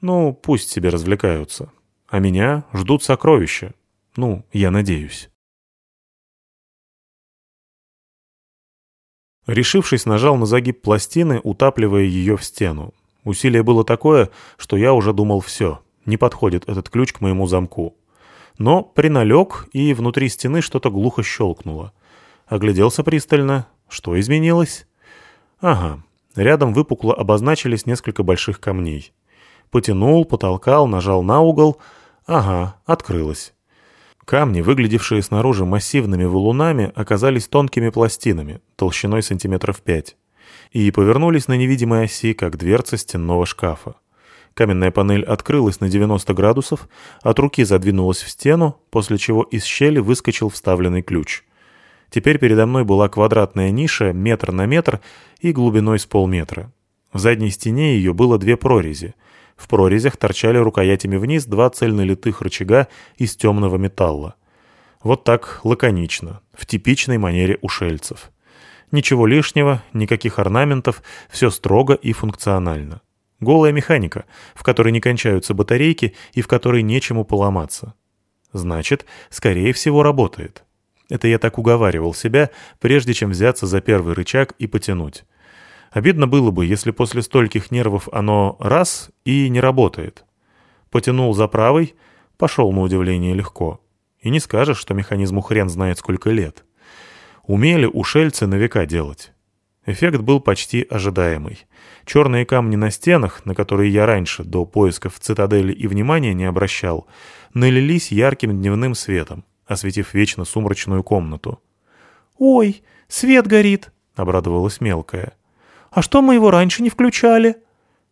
«Ну, пусть себе развлекаются. А меня ждут сокровища. Ну, я надеюсь». Решившись, нажал на загиб пластины, утапливая ее в стену. Усилие было такое, что я уже думал все, не подходит этот ключ к моему замку. Но приналег, и внутри стены что-то глухо щелкнуло. Огляделся пристально. Что изменилось? Ага, рядом выпукло обозначились несколько больших камней. Потянул, потолкал, нажал на угол. Ага, открылось. Камни, выглядевшие снаружи массивными валунами, оказались тонкими пластинами, толщиной сантиметров пять, и повернулись на невидимой оси, как дверца стенного шкафа. Каменная панель открылась на 90 градусов, от руки задвинулась в стену, после чего из щели выскочил вставленный ключ. Теперь передо мной была квадратная ниша метр на метр и глубиной с полметра. В задней стене ее было две прорези. В прорезях торчали рукоятями вниз два цельнолитых рычага из темного металла. Вот так лаконично, в типичной манере ушельцев. Ничего лишнего, никаких орнаментов, все строго и функционально. Голая механика, в которой не кончаются батарейки и в которой нечему поломаться. Значит, скорее всего, работает. Это я так уговаривал себя, прежде чем взяться за первый рычаг и потянуть. Обидно было бы, если после стольких нервов оно раз и не работает. Потянул за правый, пошел на удивление легко. И не скажешь, что механизму хрен знает сколько лет. Умели ушельцы на века делать. Эффект был почти ожидаемый. Черные камни на стенах, на которые я раньше, до поисков цитадели и внимания не обращал, налились ярким дневным светом, осветив вечно сумрачную комнату. «Ой, свет горит!» — обрадовалась мелкая. «А что мы его раньше не включали?»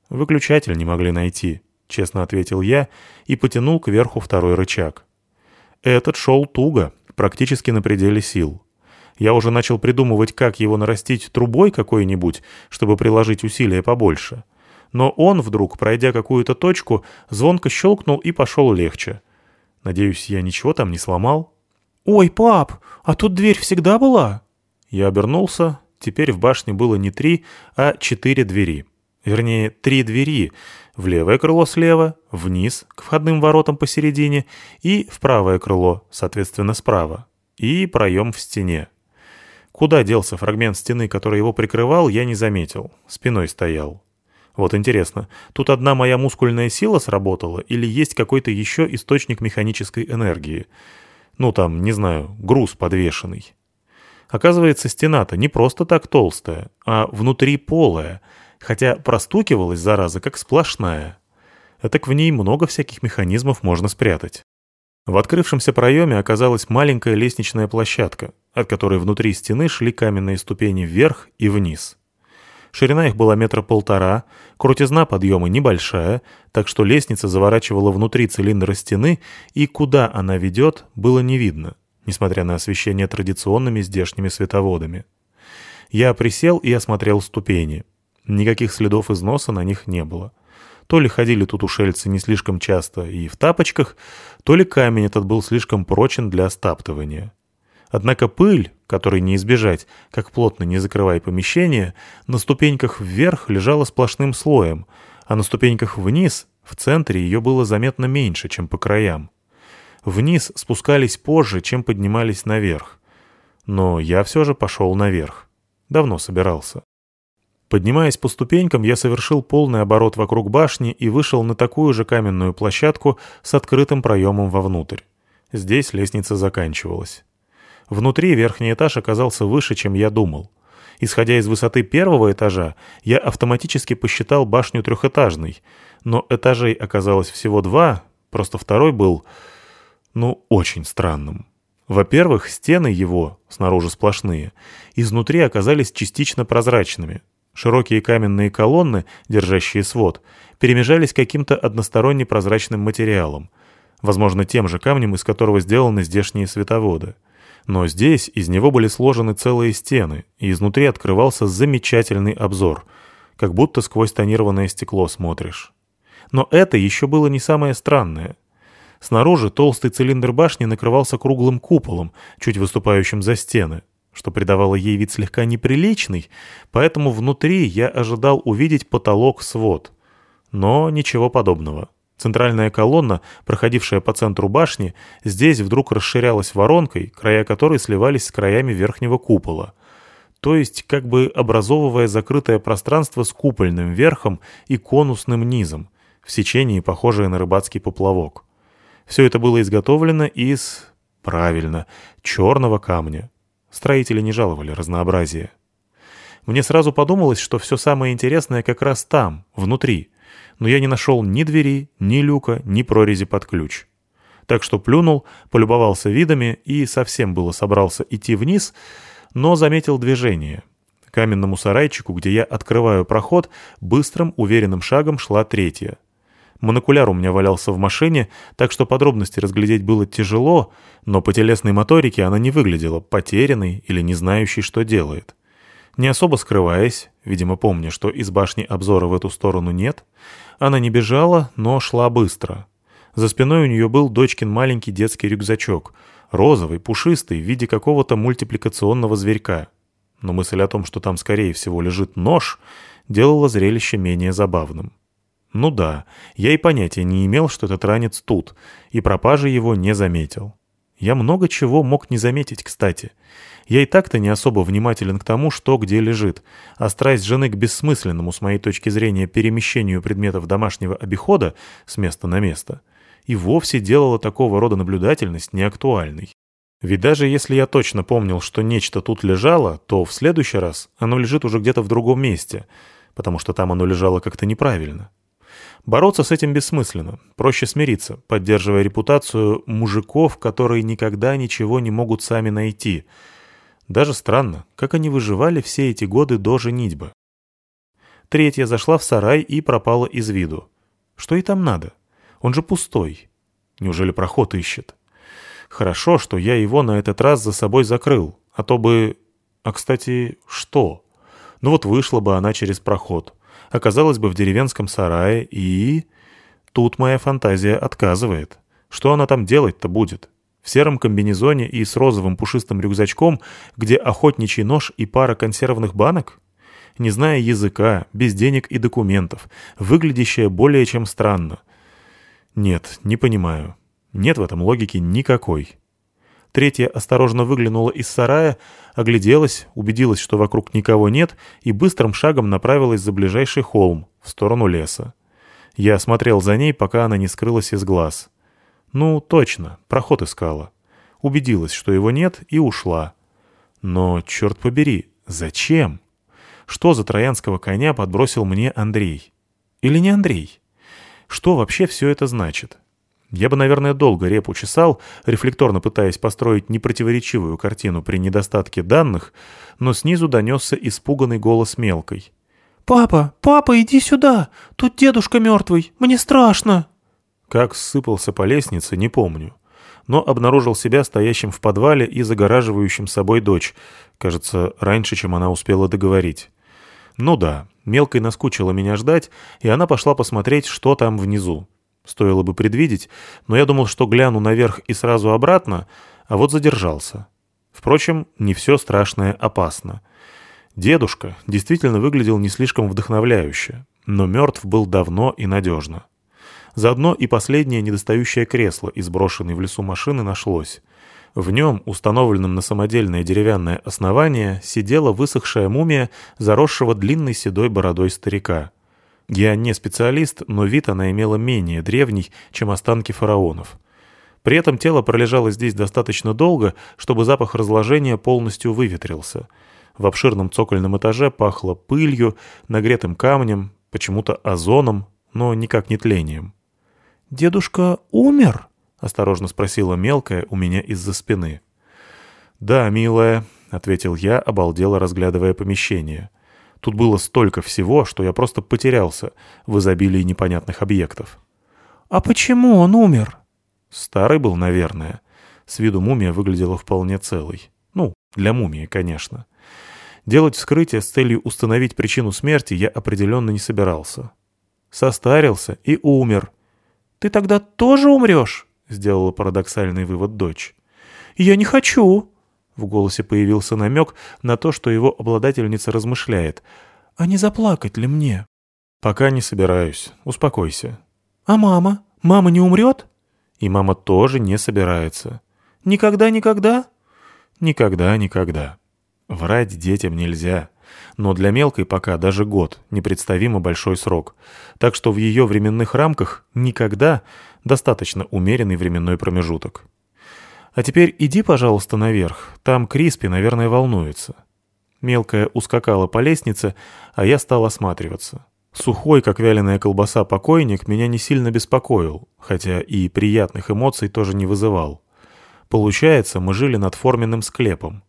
«Выключатель не могли найти», — честно ответил я и потянул кверху второй рычаг. Этот шел туго, практически на пределе сил. Я уже начал придумывать, как его нарастить трубой какой-нибудь, чтобы приложить усилия побольше. Но он вдруг, пройдя какую-то точку, звонко щелкнул и пошел легче. Надеюсь, я ничего там не сломал? «Ой, пап, а тут дверь всегда была?» Я обернулся. Теперь в башне было не три, а четыре двери. Вернее, три двери. В левое крыло слева, вниз, к входным воротам посередине, и в правое крыло, соответственно, справа. И проем в стене. Куда делся фрагмент стены, который его прикрывал, я не заметил. Спиной стоял. Вот интересно, тут одна моя мускульная сила сработала или есть какой-то еще источник механической энергии? Ну там, не знаю, груз подвешенный. Оказывается, стена-то не просто так толстая, а внутри полая, хотя простукивалась, зараза, как сплошная. А так в ней много всяких механизмов можно спрятать. В открывшемся проеме оказалась маленькая лестничная площадка, от которой внутри стены шли каменные ступени вверх и вниз. Ширина их была метра полтора, крутизна подъема небольшая, так что лестница заворачивала внутри цилиндра стены, и куда она ведет, было не видно, несмотря на освещение традиционными здешними световодами. Я присел и осмотрел ступени. Никаких следов износа на них не было. То ли ходили тут ушельцы не слишком часто и в тапочках, то ли камень этот был слишком прочен для стаптывания. Однако пыль, которой не избежать, как плотно не закрывая помещение, на ступеньках вверх лежала сплошным слоем, а на ступеньках вниз, в центре, ее было заметно меньше, чем по краям. Вниз спускались позже, чем поднимались наверх. Но я все же пошел наверх. Давно собирался. Поднимаясь по ступенькам, я совершил полный оборот вокруг башни и вышел на такую же каменную площадку с открытым проемом вовнутрь. Здесь лестница заканчивалась. Внутри верхний этаж оказался выше, чем я думал. Исходя из высоты первого этажа, я автоматически посчитал башню трехэтажной, но этажей оказалось всего два, просто второй был, ну, очень странным. Во-первых, стены его, снаружи сплошные, изнутри оказались частично прозрачными, Широкие каменные колонны, держащие свод, перемежались каким-то односторонне прозрачным материалом, возможно, тем же камнем, из которого сделаны здешние световоды. Но здесь из него были сложены целые стены, и изнутри открывался замечательный обзор, как будто сквозь тонированное стекло смотришь. Но это еще было не самое странное. Снаружи толстый цилиндр башни накрывался круглым куполом, чуть выступающим за стены, что придавало ей вид слегка неприличный, поэтому внутри я ожидал увидеть потолок-свод. Но ничего подобного. Центральная колонна, проходившая по центру башни, здесь вдруг расширялась воронкой, края которой сливались с краями верхнего купола. То есть как бы образовывая закрытое пространство с купольным верхом и конусным низом, в сечении похожее на рыбацкий поплавок. Все это было изготовлено из... правильно, черного камня, Строители не жаловали разнообразие. Мне сразу подумалось, что все самое интересное как раз там, внутри, но я не нашел ни двери, ни люка, ни прорези под ключ. Так что плюнул, полюбовался видами и совсем было собрался идти вниз, но заметил движение. Каменному сарайчику, где я открываю проход, быстрым, уверенным шагом шла третья. Монокуляр у меня валялся в машине, так что подробности разглядеть было тяжело, но по телесной моторике она не выглядела потерянной или не знающей, что делает. Не особо скрываясь, видимо, помня, что из башни обзора в эту сторону нет, она не бежала, но шла быстро. За спиной у нее был дочкин маленький детский рюкзачок, розовый, пушистый, в виде какого-то мультипликационного зверька. Но мысль о том, что там, скорее всего, лежит нож, делала зрелище менее забавным. Ну да, я и понятия не имел, что этот ранец тут, и пропажи его не заметил. Я много чего мог не заметить, кстати. Я и так-то не особо внимателен к тому, что где лежит, а страсть жены к бессмысленному, с моей точки зрения, перемещению предметов домашнего обихода с места на место и вовсе делала такого рода наблюдательность неактуальной. Ведь даже если я точно помнил, что нечто тут лежало, то в следующий раз оно лежит уже где-то в другом месте, потому что там оно лежало как-то неправильно. Бороться с этим бессмысленно, проще смириться, поддерживая репутацию мужиков, которые никогда ничего не могут сами найти. Даже странно, как они выживали все эти годы до женитьбы. Третья зашла в сарай и пропала из виду. Что ей там надо? Он же пустой. Неужели проход ищет? Хорошо, что я его на этот раз за собой закрыл, а то бы... А, кстати, что? Ну вот вышла бы она через проход оказалась бы в деревенском сарае и... Тут моя фантазия отказывает. Что она там делать-то будет? В сером комбинезоне и с розовым пушистым рюкзачком, где охотничий нож и пара консервных банок? Не зная языка, без денег и документов, выглядящая более чем странно. Нет, не понимаю. Нет в этом логики никакой. Третья осторожно выглянула из сарая, огляделась, убедилась, что вокруг никого нет, и быстрым шагом направилась за ближайший холм, в сторону леса. Я смотрел за ней, пока она не скрылась из глаз. Ну, точно, проход искала. Убедилась, что его нет, и ушла. Но, черт побери, зачем? Что за троянского коня подбросил мне Андрей? Или не Андрей? Что вообще все это значит? Я бы, наверное, долго репу чесал, рефлекторно пытаясь построить непротиворечивую картину при недостатке данных, но снизу донесся испуганный голос мелкой. «Папа, папа, иди сюда! Тут дедушка мертвый! Мне страшно!» Как ссыпался по лестнице, не помню. Но обнаружил себя стоящим в подвале и загораживающим собой дочь, кажется, раньше, чем она успела договорить. Ну да, мелкой наскучила меня ждать, и она пошла посмотреть, что там внизу. Стоило бы предвидеть, но я думал, что гляну наверх и сразу обратно, а вот задержался. Впрочем, не все страшное опасно. Дедушка действительно выглядел не слишком вдохновляюще, но мертв был давно и надежно. Заодно и последнее недостающее кресло из брошенной в лесу машины нашлось. В нем, установленном на самодельное деревянное основание, сидела высохшая мумия заросшего длинной седой бородой старика — я не специалист, но вид она имела менее древний, чем останки фараонов. При этом тело пролежало здесь достаточно долго, чтобы запах разложения полностью выветрился. В обширном цокольном этаже пахло пылью, нагретым камнем, почему-то озоном, но никак не тлением. «Дедушка умер?» — осторожно спросила мелкая у меня из-за спины. «Да, милая», — ответил я, обалдело разглядывая помещение. Тут было столько всего, что я просто потерялся в изобилии непонятных объектов. «А почему он умер?» Старый был, наверное. С виду мумия выглядела вполне целой. Ну, для мумии, конечно. Делать вскрытие с целью установить причину смерти я определенно не собирался. Состарился и умер. «Ты тогда тоже умрешь?» — сделала парадоксальный вывод дочь. «Я не хочу!» В голосе появился намек на то, что его обладательница размышляет. «А не заплакать ли мне?» «Пока не собираюсь. Успокойся». «А мама? Мама не умрет?» «И мама тоже не собирается». «Никогда-никогда?» «Никогда-никогда». Врать детям нельзя. Но для мелкой пока даже год — непредставимо большой срок. Так что в ее временных рамках «никогда» достаточно умеренный временной промежуток. А теперь иди, пожалуйста, наверх. Там Криспи, наверное, волнуется». Мелкая ускакала по лестнице, а я стал осматриваться. Сухой, как вяленая колбаса, покойник меня не сильно беспокоил, хотя и приятных эмоций тоже не вызывал. Получается, мы жили над форменным склепом.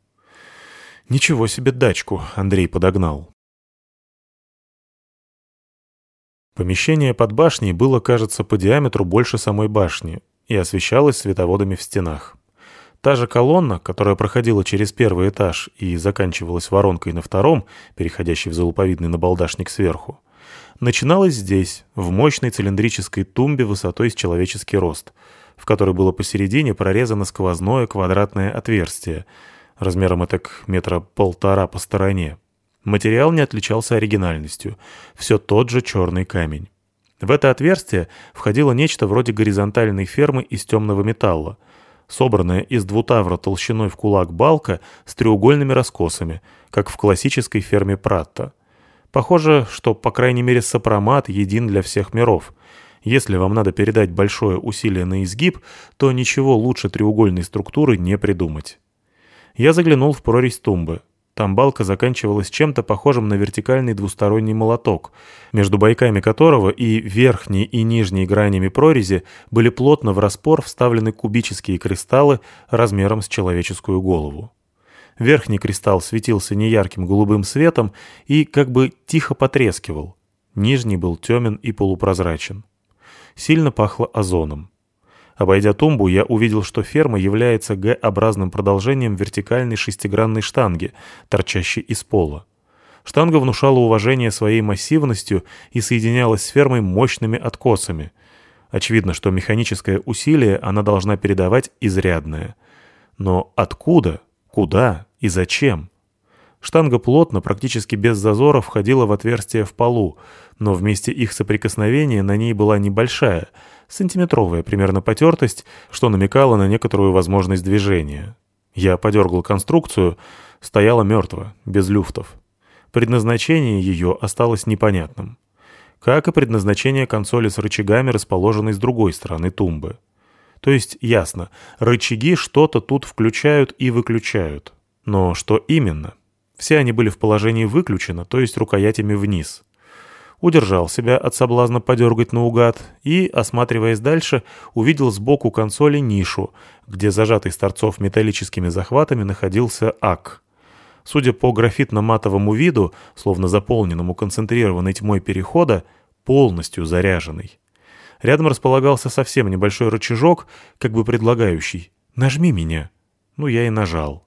Ничего себе дачку Андрей подогнал. Помещение под башней было, кажется, по диаметру больше самой башни и освещалось световодами в стенах. Та же колонна, которая проходила через первый этаж и заканчивалась воронкой на втором, переходящей в залуповидный набалдашник сверху, начиналась здесь, в мощной цилиндрической тумбе высотой с человеческий рост, в которой было посередине прорезано сквозное квадратное отверстие, размером этак метра полтора по стороне. Материал не отличался оригинальностью, все тот же черный камень. В это отверстие входило нечто вроде горизонтальной фермы из темного металла, собранная из двутавра толщиной в кулак балка с треугольными раскосами, как в классической ферме Пратта. Похоже, что, по крайней мере, сопромат един для всех миров. Если вам надо передать большое усилие на изгиб, то ничего лучше треугольной структуры не придумать. Я заглянул в прорезь тумбы. Там балка заканчивалась чем-то похожим на вертикальный двусторонний молоток, между бойками которого и верхней и нижней гранями прорези были плотно в распор вставлены кубические кристаллы размером с человеческую голову. Верхний кристалл светился неярким голубым светом и как бы тихо потрескивал. Нижний был темен и полупрозрачен. Сильно пахло озоном. Обойдя тумбу, я увидел, что ферма является Г-образным продолжением вертикальной шестигранной штанги, торчащей из пола. Штанга внушала уважение своей массивностью и соединялась с фермой мощными откосами. Очевидно, что механическое усилие она должна передавать изрядное. Но откуда, куда и зачем? Штанга плотно, практически без зазора, входила в отверстие в полу, но вместе их соприкосновения на ней была небольшая — сантиметровая примерно потертость, что намекало на некоторую возможность движения. Я подергал конструкцию, стояла мертво, без люфтов. Предназначение ее осталось непонятным. Как и предназначение консоли с рычагами, расположенной с другой стороны тумбы. То есть, ясно, рычаги что-то тут включают и выключают. Но что именно? Все они были в положении выключено, то есть рукоятями вниз удержал себя от соблазна подергать наугад и, осматриваясь дальше, увидел сбоку консоли нишу, где зажатый с торцов металлическими захватами находился ак. Судя по графитно-матовому виду, словно заполненному концентрированной тьмой перехода, полностью заряженный. Рядом располагался совсем небольшой рычажок, как бы предлагающий «нажми меня». Ну, я и нажал.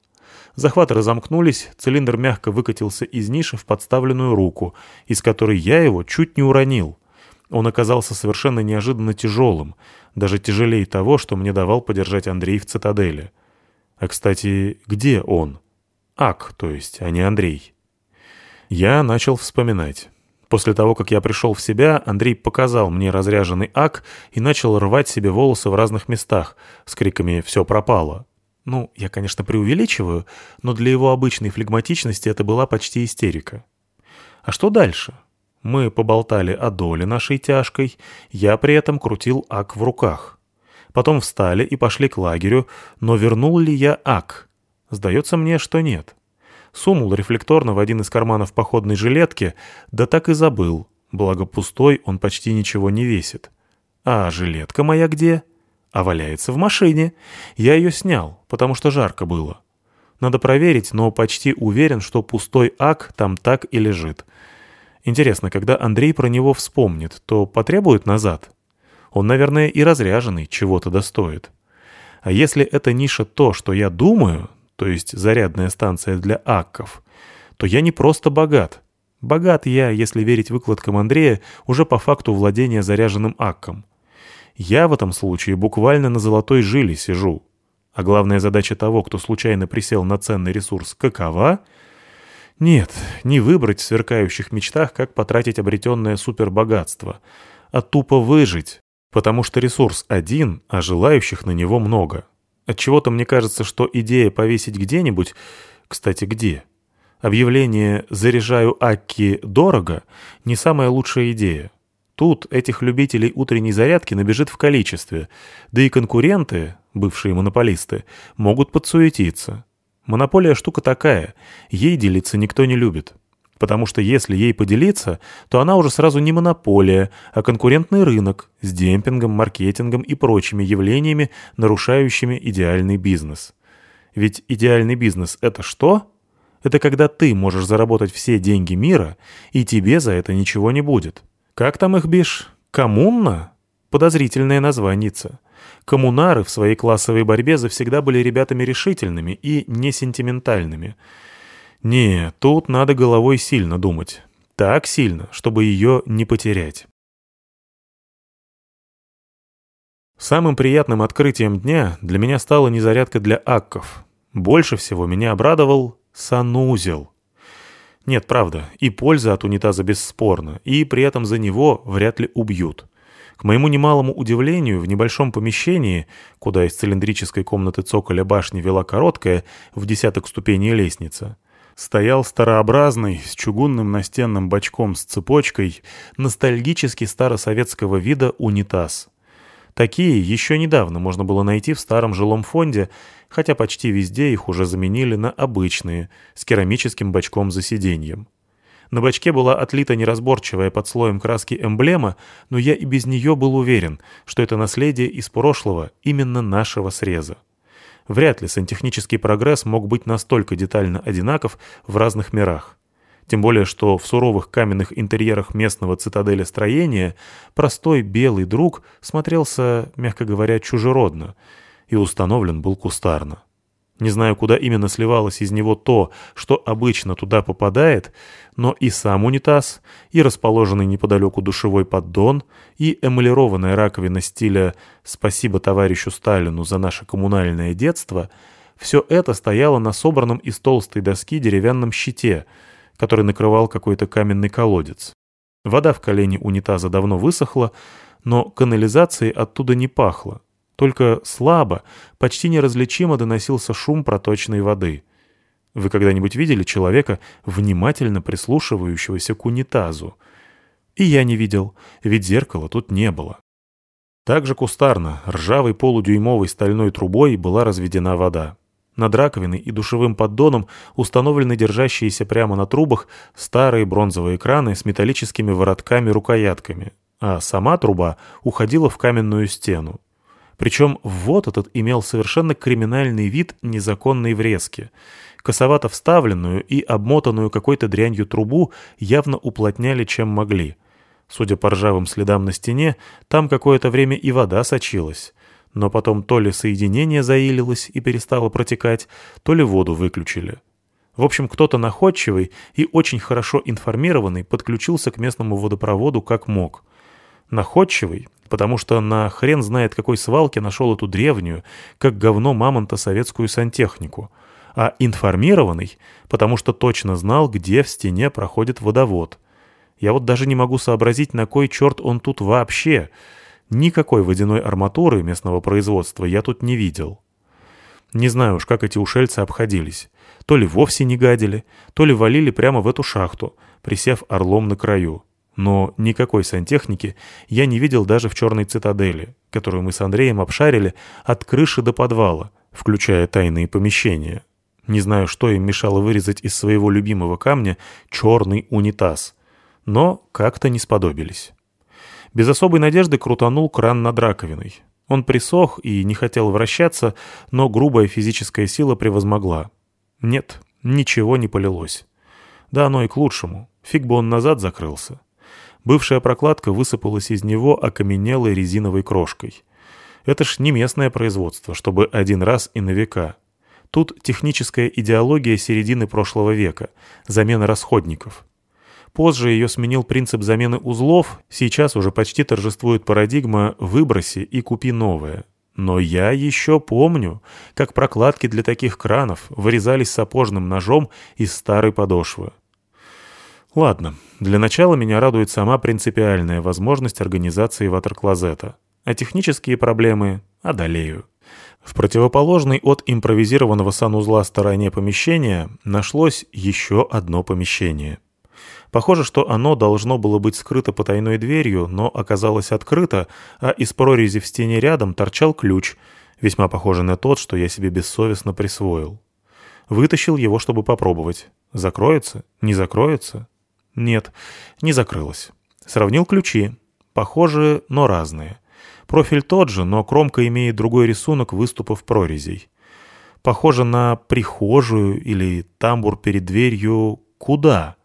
Захваты разомкнулись, цилиндр мягко выкатился из ниши в подставленную руку, из которой я его чуть не уронил. Он оказался совершенно неожиданно тяжелым, даже тяжелее того, что мне давал подержать Андрей в цитадели. А, кстати, где он? Ак, то есть, а не Андрей. Я начал вспоминать. После того, как я пришел в себя, Андрей показал мне разряженный ак и начал рвать себе волосы в разных местах с криками «все пропало». Ну, я, конечно, преувеличиваю, но для его обычной флегматичности это была почти истерика. А что дальше? Мы поболтали о доле нашей тяжкой, я при этом крутил ак в руках. Потом встали и пошли к лагерю, но вернул ли я ак? Сдается мне, что нет. Сунул рефлекторно в один из карманов походной жилетки, да так и забыл, благо пустой он почти ничего не весит. А жилетка моя где? — а валяется в машине. Я ее снял, потому что жарко было. Надо проверить, но почти уверен, что пустой ак там так и лежит. Интересно, когда Андрей про него вспомнит, то потребует назад? Он, наверное, и разряженный чего-то достоит. А если эта ниша то, что я думаю, то есть зарядная станция для акков, то я не просто богат. Богат я, если верить выкладкам Андрея, уже по факту владения заряженным акком. Я в этом случае буквально на золотой жиле сижу. А главная задача того, кто случайно присел на ценный ресурс, какова? Нет, не выбрать в сверкающих мечтах, как потратить обретенное супербогатство, а тупо выжить, потому что ресурс один, а желающих на него много. Отчего-то мне кажется, что идея повесить где-нибудь... Кстати, где? Объявление «Заряжаю Акки дорого» не самая лучшая идея. Тут этих любителей утренней зарядки набежит в количестве, да и конкуренты, бывшие монополисты, могут подсуетиться. Монополия штука такая, ей делиться никто не любит. Потому что если ей поделиться, то она уже сразу не монополия, а конкурентный рынок с демпингом, маркетингом и прочими явлениями, нарушающими идеальный бизнес. Ведь идеальный бизнес — это что? Это когда ты можешь заработать все деньги мира, и тебе за это ничего не будет. Как там их бишь? Коммуна? Подозрительная названница. Коммунары в своей классовой борьбе завсегда были ребятами решительными и несентиментальными. Не, тут надо головой сильно думать. Так сильно, чтобы ее не потерять. Самым приятным открытием дня для меня стала незарядка для акков. Больше всего меня обрадовал санузел. Нет, правда, и польза от унитаза бесспорна, и при этом за него вряд ли убьют. К моему немалому удивлению, в небольшом помещении, куда из цилиндрической комнаты цоколя башни вела короткая, в десяток ступеней лестница, стоял старообразный, с чугунным настенным бачком с цепочкой, ностальгически старосоветского вида унитаз. Такие еще недавно можно было найти в старом жилом фонде, хотя почти везде их уже заменили на обычные, с керамическим бачком за сиденьем. На бачке была отлита неразборчивая под слоем краски эмблема, но я и без нее был уверен, что это наследие из прошлого, именно нашего среза. Вряд ли сантехнический прогресс мог быть настолько детально одинаков в разных мирах. Тем более, что в суровых каменных интерьерах местного цитаделя строения простой белый друг смотрелся, мягко говоря, чужеродно, и установлен был кустарно. Не знаю, куда именно сливалось из него то, что обычно туда попадает, но и сам унитаз, и расположенный неподалеку душевой поддон, и эмалированная раковина стиля «Спасибо товарищу Сталину за наше коммунальное детство» — все это стояло на собранном из толстой доски деревянном щите, который накрывал какой-то каменный колодец. Вода в колене унитаза давно высохла, но канализацией оттуда не пахло. Только слабо, почти неразличимо доносился шум проточной воды. Вы когда-нибудь видели человека, внимательно прислушивающегося к унитазу? И я не видел, ведь зеркала тут не было. Также кустарно, ржавой полудюймовой стальной трубой была разведена вода. Над раковиной и душевым поддоном установлены держащиеся прямо на трубах старые бронзовые краны с металлическими воротками-рукоятками, а сама труба уходила в каменную стену. Причем вот этот имел совершенно криминальный вид незаконной врезки. Косовато вставленную и обмотанную какой-то дрянью трубу явно уплотняли чем могли. Судя по ржавым следам на стене, там какое-то время и вода сочилась. Но потом то ли соединение заилилось и перестало протекать, то ли воду выключили. В общем, кто-то находчивый и очень хорошо информированный подключился к местному водопроводу как мог. Находчивый, потому что на хрен знает какой свалке нашел эту древнюю, как говно мамонта советскую сантехнику, а информированный, потому что точно знал, где в стене проходит водовод. Я вот даже не могу сообразить, на кой черт он тут вообще. Никакой водяной арматуры местного производства я тут не видел. Не знаю уж, как эти ушельцы обходились. То ли вовсе не гадили, то ли валили прямо в эту шахту, присев орлом на краю. Но никакой сантехники я не видел даже в черной цитадели, которую мы с Андреем обшарили от крыши до подвала, включая тайные помещения. Не знаю, что им мешало вырезать из своего любимого камня черный унитаз. Но как-то не сподобились. Без особой надежды крутанул кран над раковиной. Он присох и не хотел вращаться, но грубая физическая сила превозмогла. Нет, ничего не полилось. Да оно и к лучшему. Фиг бы он назад закрылся. Бывшая прокладка высыпалась из него окаменелой резиновой крошкой. Это ж не местное производство, чтобы один раз и на века. Тут техническая идеология середины прошлого века, замена расходников. Позже ее сменил принцип замены узлов, сейчас уже почти торжествует парадигма «выброси и купи новое». Но я еще помню, как прокладки для таких кранов вырезались сапожным ножом из старой подошвы. Ладно, для начала меня радует сама принципиальная возможность организации ватерклозета, а технические проблемы одолею. В противоположной от импровизированного санузла стороне помещения нашлось еще одно помещение. Похоже, что оно должно было быть скрыто потайной дверью, но оказалось открыто, а из прорези в стене рядом торчал ключ, весьма похожий на тот, что я себе бессовестно присвоил. Вытащил его, чтобы попробовать. Закроется? Не закроется? Нет, не закрылась. Сравнил ключи. Похожие, но разные. Профиль тот же, но кромка имеет другой рисунок выступов прорезей. Похоже на прихожую или тамбур перед дверью куда?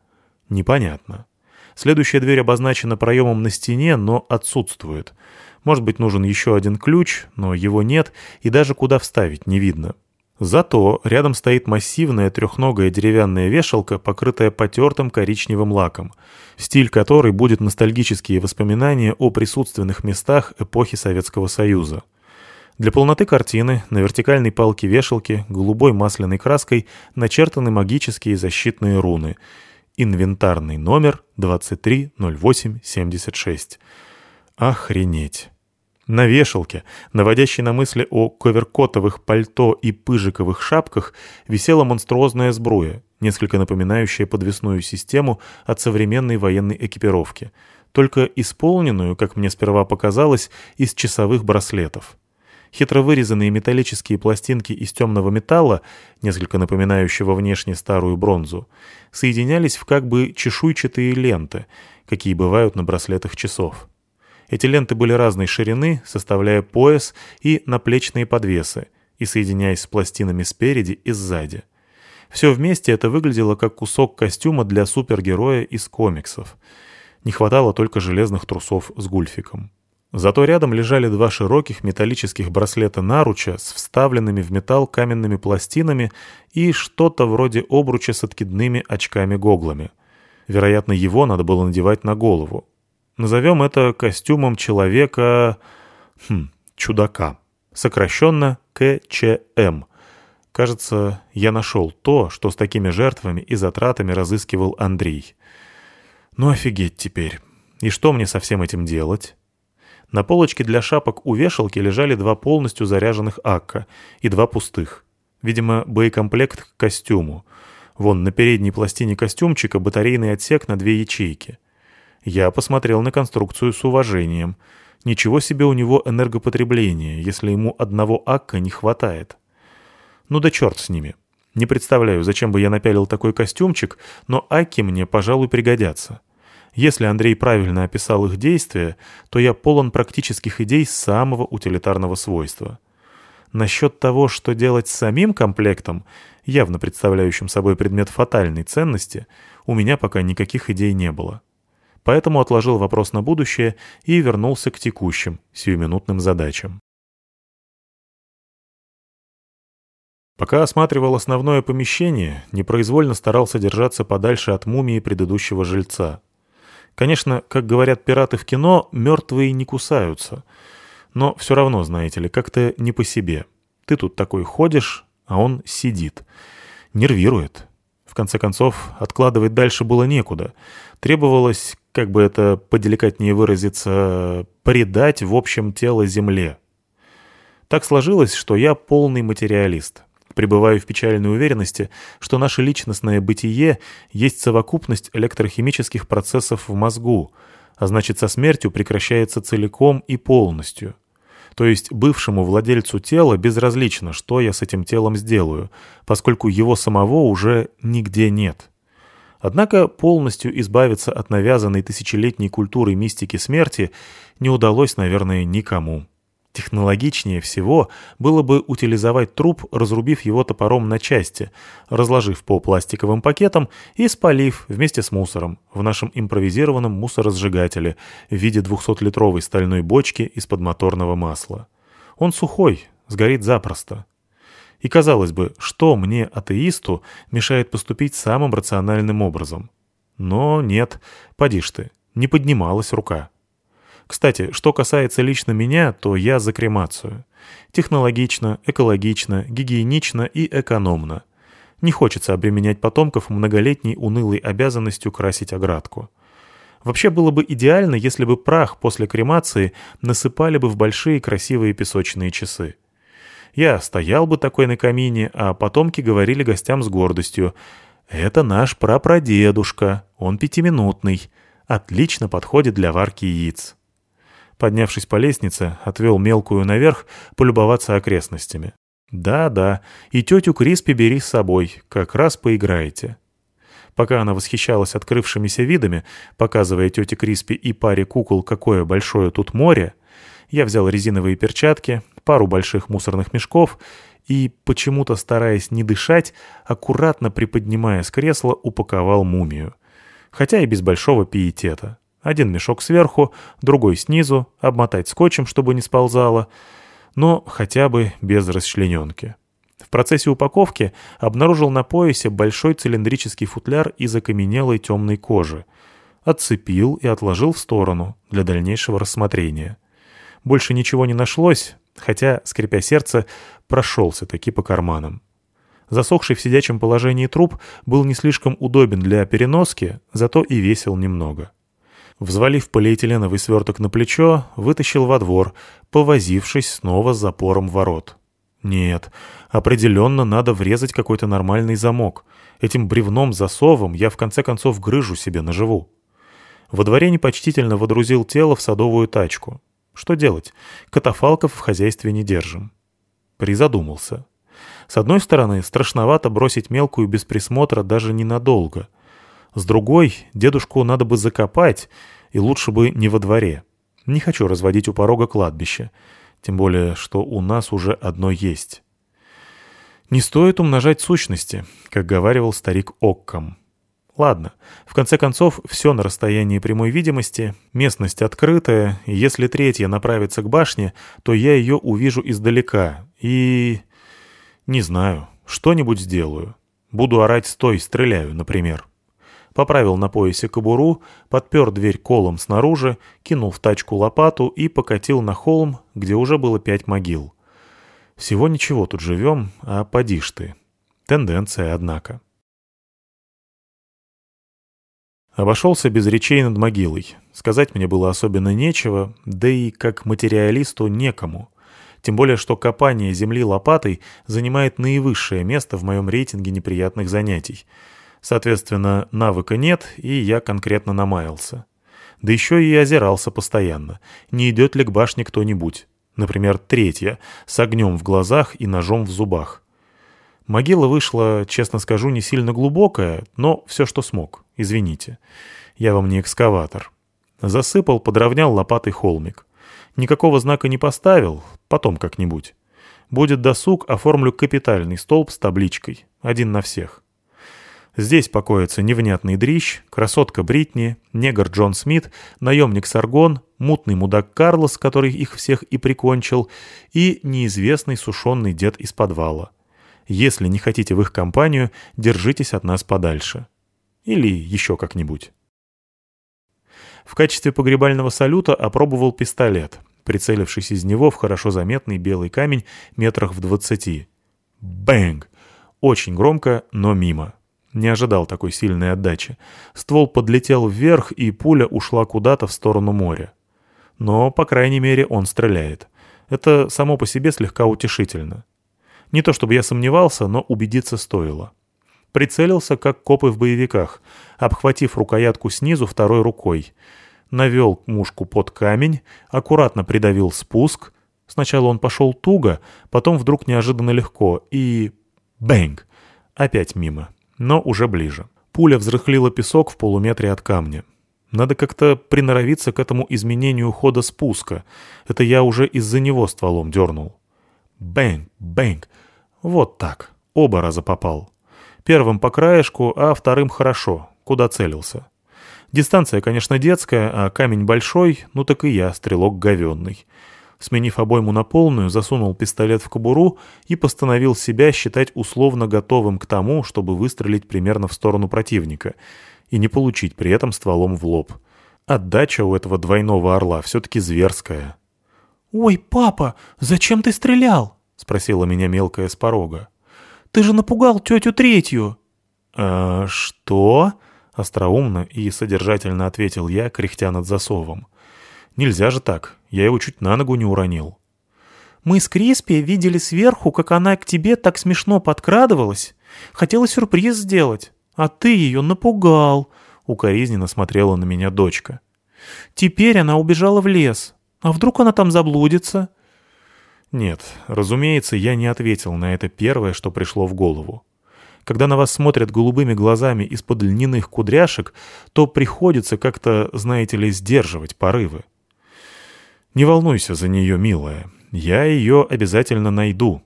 Непонятно. Следующая дверь обозначена проемом на стене, но отсутствует. Может быть, нужен еще один ключ, но его нет и даже куда вставить не видно. Зато рядом стоит массивная трехногая деревянная вешалка, покрытая потертым коричневым лаком, стиль которой будет ностальгические воспоминания о присутственных местах эпохи Советского Союза. Для полноты картины на вертикальной палке вешалки голубой масляной краской начертаны магические защитные руны. Инвентарный номер 230876. Охренеть! На вешалке, наводящей на мысли о коверкотовых пальто и пыжиковых шапках, висела монструозная сбруя, несколько напоминающая подвесную систему от современной военной экипировки, только исполненную, как мне сперва показалось, из часовых браслетов. Хитро вырезанные металлические пластинки из темного металла, несколько напоминающего внешне старую бронзу, соединялись в как бы чешуйчатые ленты, какие бывают на браслетах часов. Эти ленты были разной ширины, составляя пояс и наплечные подвесы, и соединяясь с пластинами спереди и сзади. Все вместе это выглядело как кусок костюма для супергероя из комиксов. Не хватало только железных трусов с гульфиком. Зато рядом лежали два широких металлических браслета наруча с вставленными в металл каменными пластинами и что-то вроде обруча с откидными очками-гоглами. Вероятно, его надо было надевать на голову, Назовем это костюмом человека... Хм, чудака. Сокращенно КЧМ. Кажется, я нашел то, что с такими жертвами и затратами разыскивал Андрей. Ну офигеть теперь. И что мне со всем этим делать? На полочке для шапок у вешалки лежали два полностью заряженных АККа и два пустых. Видимо, боекомплект к костюму. Вон на передней пластине костюмчика батарейный отсек на две ячейки. Я посмотрел на конструкцию с уважением. Ничего себе у него энергопотребление, если ему одного акка не хватает. Ну да черт с ними. Не представляю, зачем бы я напялил такой костюмчик, но акки мне, пожалуй, пригодятся. Если Андрей правильно описал их действия, то я полон практических идей самого утилитарного свойства. Насчет того, что делать с самим комплектом, явно представляющим собой предмет фатальной ценности, у меня пока никаких идей не было поэтому отложил вопрос на будущее и вернулся к текущим, сиюминутным задачам. Пока осматривал основное помещение, непроизвольно старался держаться подальше от мумии предыдущего жильца. Конечно, как говорят пираты в кино, мертвые не кусаются. Но все равно, знаете ли, как-то не по себе. Ты тут такой ходишь, а он сидит. Нервирует. В конце концов, откладывать дальше было некуда. Требовалось как бы это поделикатнее выразиться, предать в общем тело Земле. Так сложилось, что я полный материалист. Пребываю в печальной уверенности, что наше личностное бытие есть совокупность электрохимических процессов в мозгу, а значит со смертью прекращается целиком и полностью. То есть бывшему владельцу тела безразлично, что я с этим телом сделаю, поскольку его самого уже нигде нет. Однако полностью избавиться от навязанной тысячелетней культуры мистики смерти не удалось, наверное, никому. Технологичнее всего было бы утилизовать труп, разрубив его топором на части, разложив по пластиковым пакетам и спалив вместе с мусором в нашем импровизированном мусоросжигателе в виде 200-литровой стальной бочки из-под моторного масла. Он сухой, сгорит запросто. И казалось бы, что мне, атеисту, мешает поступить самым рациональным образом? Но нет, поди ж ты, не поднималась рука. Кстати, что касается лично меня, то я за кремацию. Технологично, экологично, гигиенично и экономно. Не хочется обременять потомков многолетней унылой обязанностью красить оградку. Вообще было бы идеально, если бы прах после кремации насыпали бы в большие красивые песочные часы. Я стоял бы такой на камине, а потомки говорили гостям с гордостью. «Это наш прапрадедушка, он пятиминутный, отлично подходит для варки яиц». Поднявшись по лестнице, отвел мелкую наверх полюбоваться окрестностями. «Да-да, и тетю Криспи бери с собой, как раз поиграете». Пока она восхищалась открывшимися видами, показывая тете Криспи и паре кукол, какое большое тут море, я взял резиновые перчатки, пару больших мусорных мешков и, почему-то стараясь не дышать, аккуратно приподнимая с кресла, упаковал мумию. Хотя и без большого пиетета. Один мешок сверху, другой снизу, обмотать скотчем, чтобы не сползало, но хотя бы без расчлененки. В процессе упаковки обнаружил на поясе большой цилиндрический футляр из окаменелой темной кожи. Отцепил и отложил в сторону для дальнейшего рассмотрения. Больше ничего не нашлось, хотя, скрипя сердце, прошелся таки по карманам. Засохший в сидячем положении труп был не слишком удобен для переноски, зато и весил немного. Взвалив полиэтиленовый сверток на плечо, вытащил во двор, повозившись снова с запором ворот. Нет, определенно надо врезать какой-то нормальный замок. Этим бревном-засовом я в конце концов грыжу себе наживу. Во дворе непочтительно водрузил тело в садовую тачку. Что делать? Катафалков в хозяйстве не держим. Призадумался. С одной стороны, страшновато бросить мелкую без присмотра даже ненадолго. С другой, дедушку надо бы закопать, и лучше бы не во дворе. Не хочу разводить у порога кладбище. Тем более, что у нас уже одно есть. Не стоит умножать сущности, как говаривал старик Оккам. Ладно, в конце концов, все на расстоянии прямой видимости, местность открытая, и если третья направится к башне, то я ее увижу издалека, и... Не знаю, что-нибудь сделаю. Буду орать «стой, стреляю», например. Поправил на поясе кобуру, подпер дверь колом снаружи, кинул в тачку лопату и покатил на холм, где уже было пять могил. Всего ничего тут живем, а поди ж ты. Тенденция, однако. Обошелся без речей над могилой. Сказать мне было особенно нечего, да и как материалисту некому. Тем более, что копание земли лопатой занимает наивысшее место в моем рейтинге неприятных занятий. Соответственно, навыка нет, и я конкретно намаялся. Да еще и озирался постоянно, не идет ли к башне кто-нибудь. Например, третья, с огнем в глазах и ножом в зубах. Могила вышла, честно скажу, не сильно глубокая, но все, что смог. Извините. Я вам не экскаватор. Засыпал, подровнял лопатой холмик. Никакого знака не поставил, потом как-нибудь. Будет досуг, оформлю капитальный столб с табличкой. Один на всех. Здесь покоятся невнятный дрищ, красотка Бритни, негр Джон Смит, наемник Саргон, мутный мудак Карлос, который их всех и прикончил, и неизвестный сушеный дед из подвала. Если не хотите в их компанию, держитесь от нас подальше. Или еще как-нибудь. В качестве погребального салюта опробовал пистолет, прицелившись из него в хорошо заметный белый камень метрах в двадцати. Бэнг! Очень громко, но мимо. Не ожидал такой сильной отдачи. Ствол подлетел вверх, и пуля ушла куда-то в сторону моря. Но, по крайней мере, он стреляет. Это само по себе слегка утешительно. Не то чтобы я сомневался, но убедиться стоило. Прицелился, как копы в боевиках, обхватив рукоятку снизу второй рукой. Навел мушку под камень, аккуратно придавил спуск. Сначала он пошел туго, потом вдруг неожиданно легко и... Bang! Опять мимо, но уже ближе. Пуля взрыхлила песок в полуметре от камня. Надо как-то приноровиться к этому изменению хода спуска. Это я уже из-за него стволом дернул. Bang, bang. Вот так. Оба раза попал. Первым по краешку, а вторым хорошо, куда целился. Дистанция, конечно, детская, а камень большой, ну так и я, стрелок говенный. Сменив обойму на полную, засунул пистолет в кобуру и постановил себя считать условно готовым к тому, чтобы выстрелить примерно в сторону противника и не получить при этом стволом в лоб. Отдача у этого двойного орла все-таки зверская. «Ой, папа, зачем ты стрелял?» — спросила меня мелкая с порога. Ты же напугал тетю третью!» «А что?» — остроумно и содержательно ответил я, кряхтя над засовом. «Нельзя же так, я его чуть на ногу не уронил». «Мы с Криспи видели сверху, как она к тебе так смешно подкрадывалась. Хотела сюрприз сделать, а ты ее напугал», — укоризненно смотрела на меня дочка. «Теперь она убежала в лес. А вдруг она там заблудится?» Нет, разумеется, я не ответил на это первое, что пришло в голову. Когда на вас смотрят голубыми глазами из-под льняных кудряшек, то приходится как-то, знаете ли, сдерживать порывы. Не волнуйся за нее, милая. Я ее обязательно найду.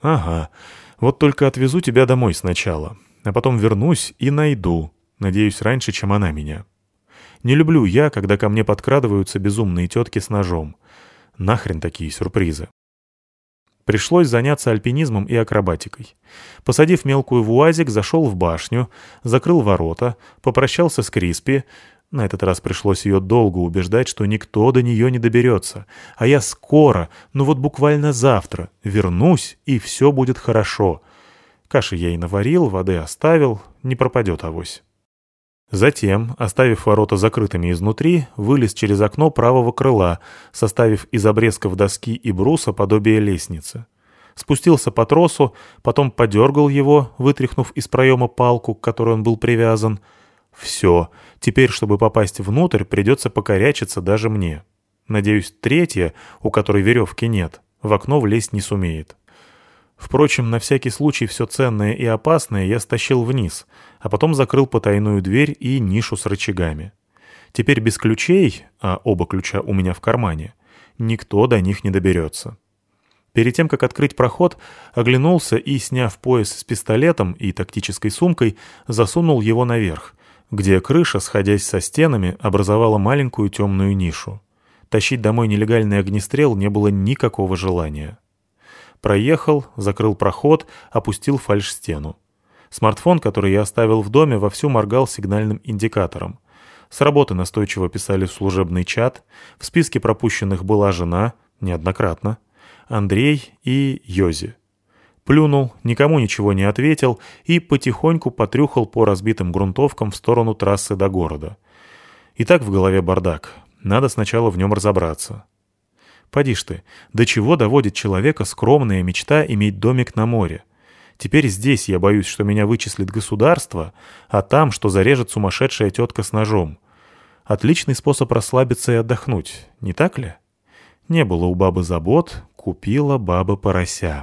Ага, вот только отвезу тебя домой сначала, а потом вернусь и найду. Надеюсь, раньше, чем она меня. Не люблю я, когда ко мне подкрадываются безумные тетки с ножом. Нахрен такие сюрпризы. Пришлось заняться альпинизмом и акробатикой. Посадив мелкую в УАЗик, зашел в башню, закрыл ворота, попрощался с Криспи. На этот раз пришлось ее долго убеждать, что никто до нее не доберется. А я скоро, ну вот буквально завтра, вернусь, и все будет хорошо. Каши я и наварил, воды оставил, не пропадет авось. Затем, оставив ворота закрытыми изнутри, вылез через окно правого крыла, составив из обрезков доски и бруса подобие лестницы. Спустился по тросу, потом подергал его, вытряхнув из проема палку, к которой он был привязан. Все, теперь, чтобы попасть внутрь, придется покорячиться даже мне. Надеюсь, третья, у которой веревки нет, в окно влезть не сумеет. Впрочем, на всякий случай все ценное и опасное я стащил вниз, а потом закрыл потайную дверь и нишу с рычагами. Теперь без ключей, а оба ключа у меня в кармане, никто до них не доберется. Перед тем, как открыть проход, оглянулся и, сняв пояс с пистолетом и тактической сумкой, засунул его наверх, где крыша, сходясь со стенами, образовала маленькую темную нишу. Тащить домой нелегальный огнестрел не было никакого желания. Проехал, закрыл проход, опустил фальш-стену. Смартфон, который я оставил в доме, вовсю моргал сигнальным индикатором. С работы настойчиво писали в служебный чат. В списке пропущенных была жена, неоднократно, Андрей и Йози. Плюнул, никому ничего не ответил и потихоньку потрюхал по разбитым грунтовкам в сторону трассы до города. И так в голове бардак. Надо сначала в нем разобраться. Поди ж ты, до чего доводит человека скромная мечта иметь домик на море? Теперь здесь я боюсь, что меня вычислит государство, а там, что зарежет сумасшедшая тетка с ножом. Отличный способ расслабиться и отдохнуть, не так ли? Не было у бабы забот, купила баба порося.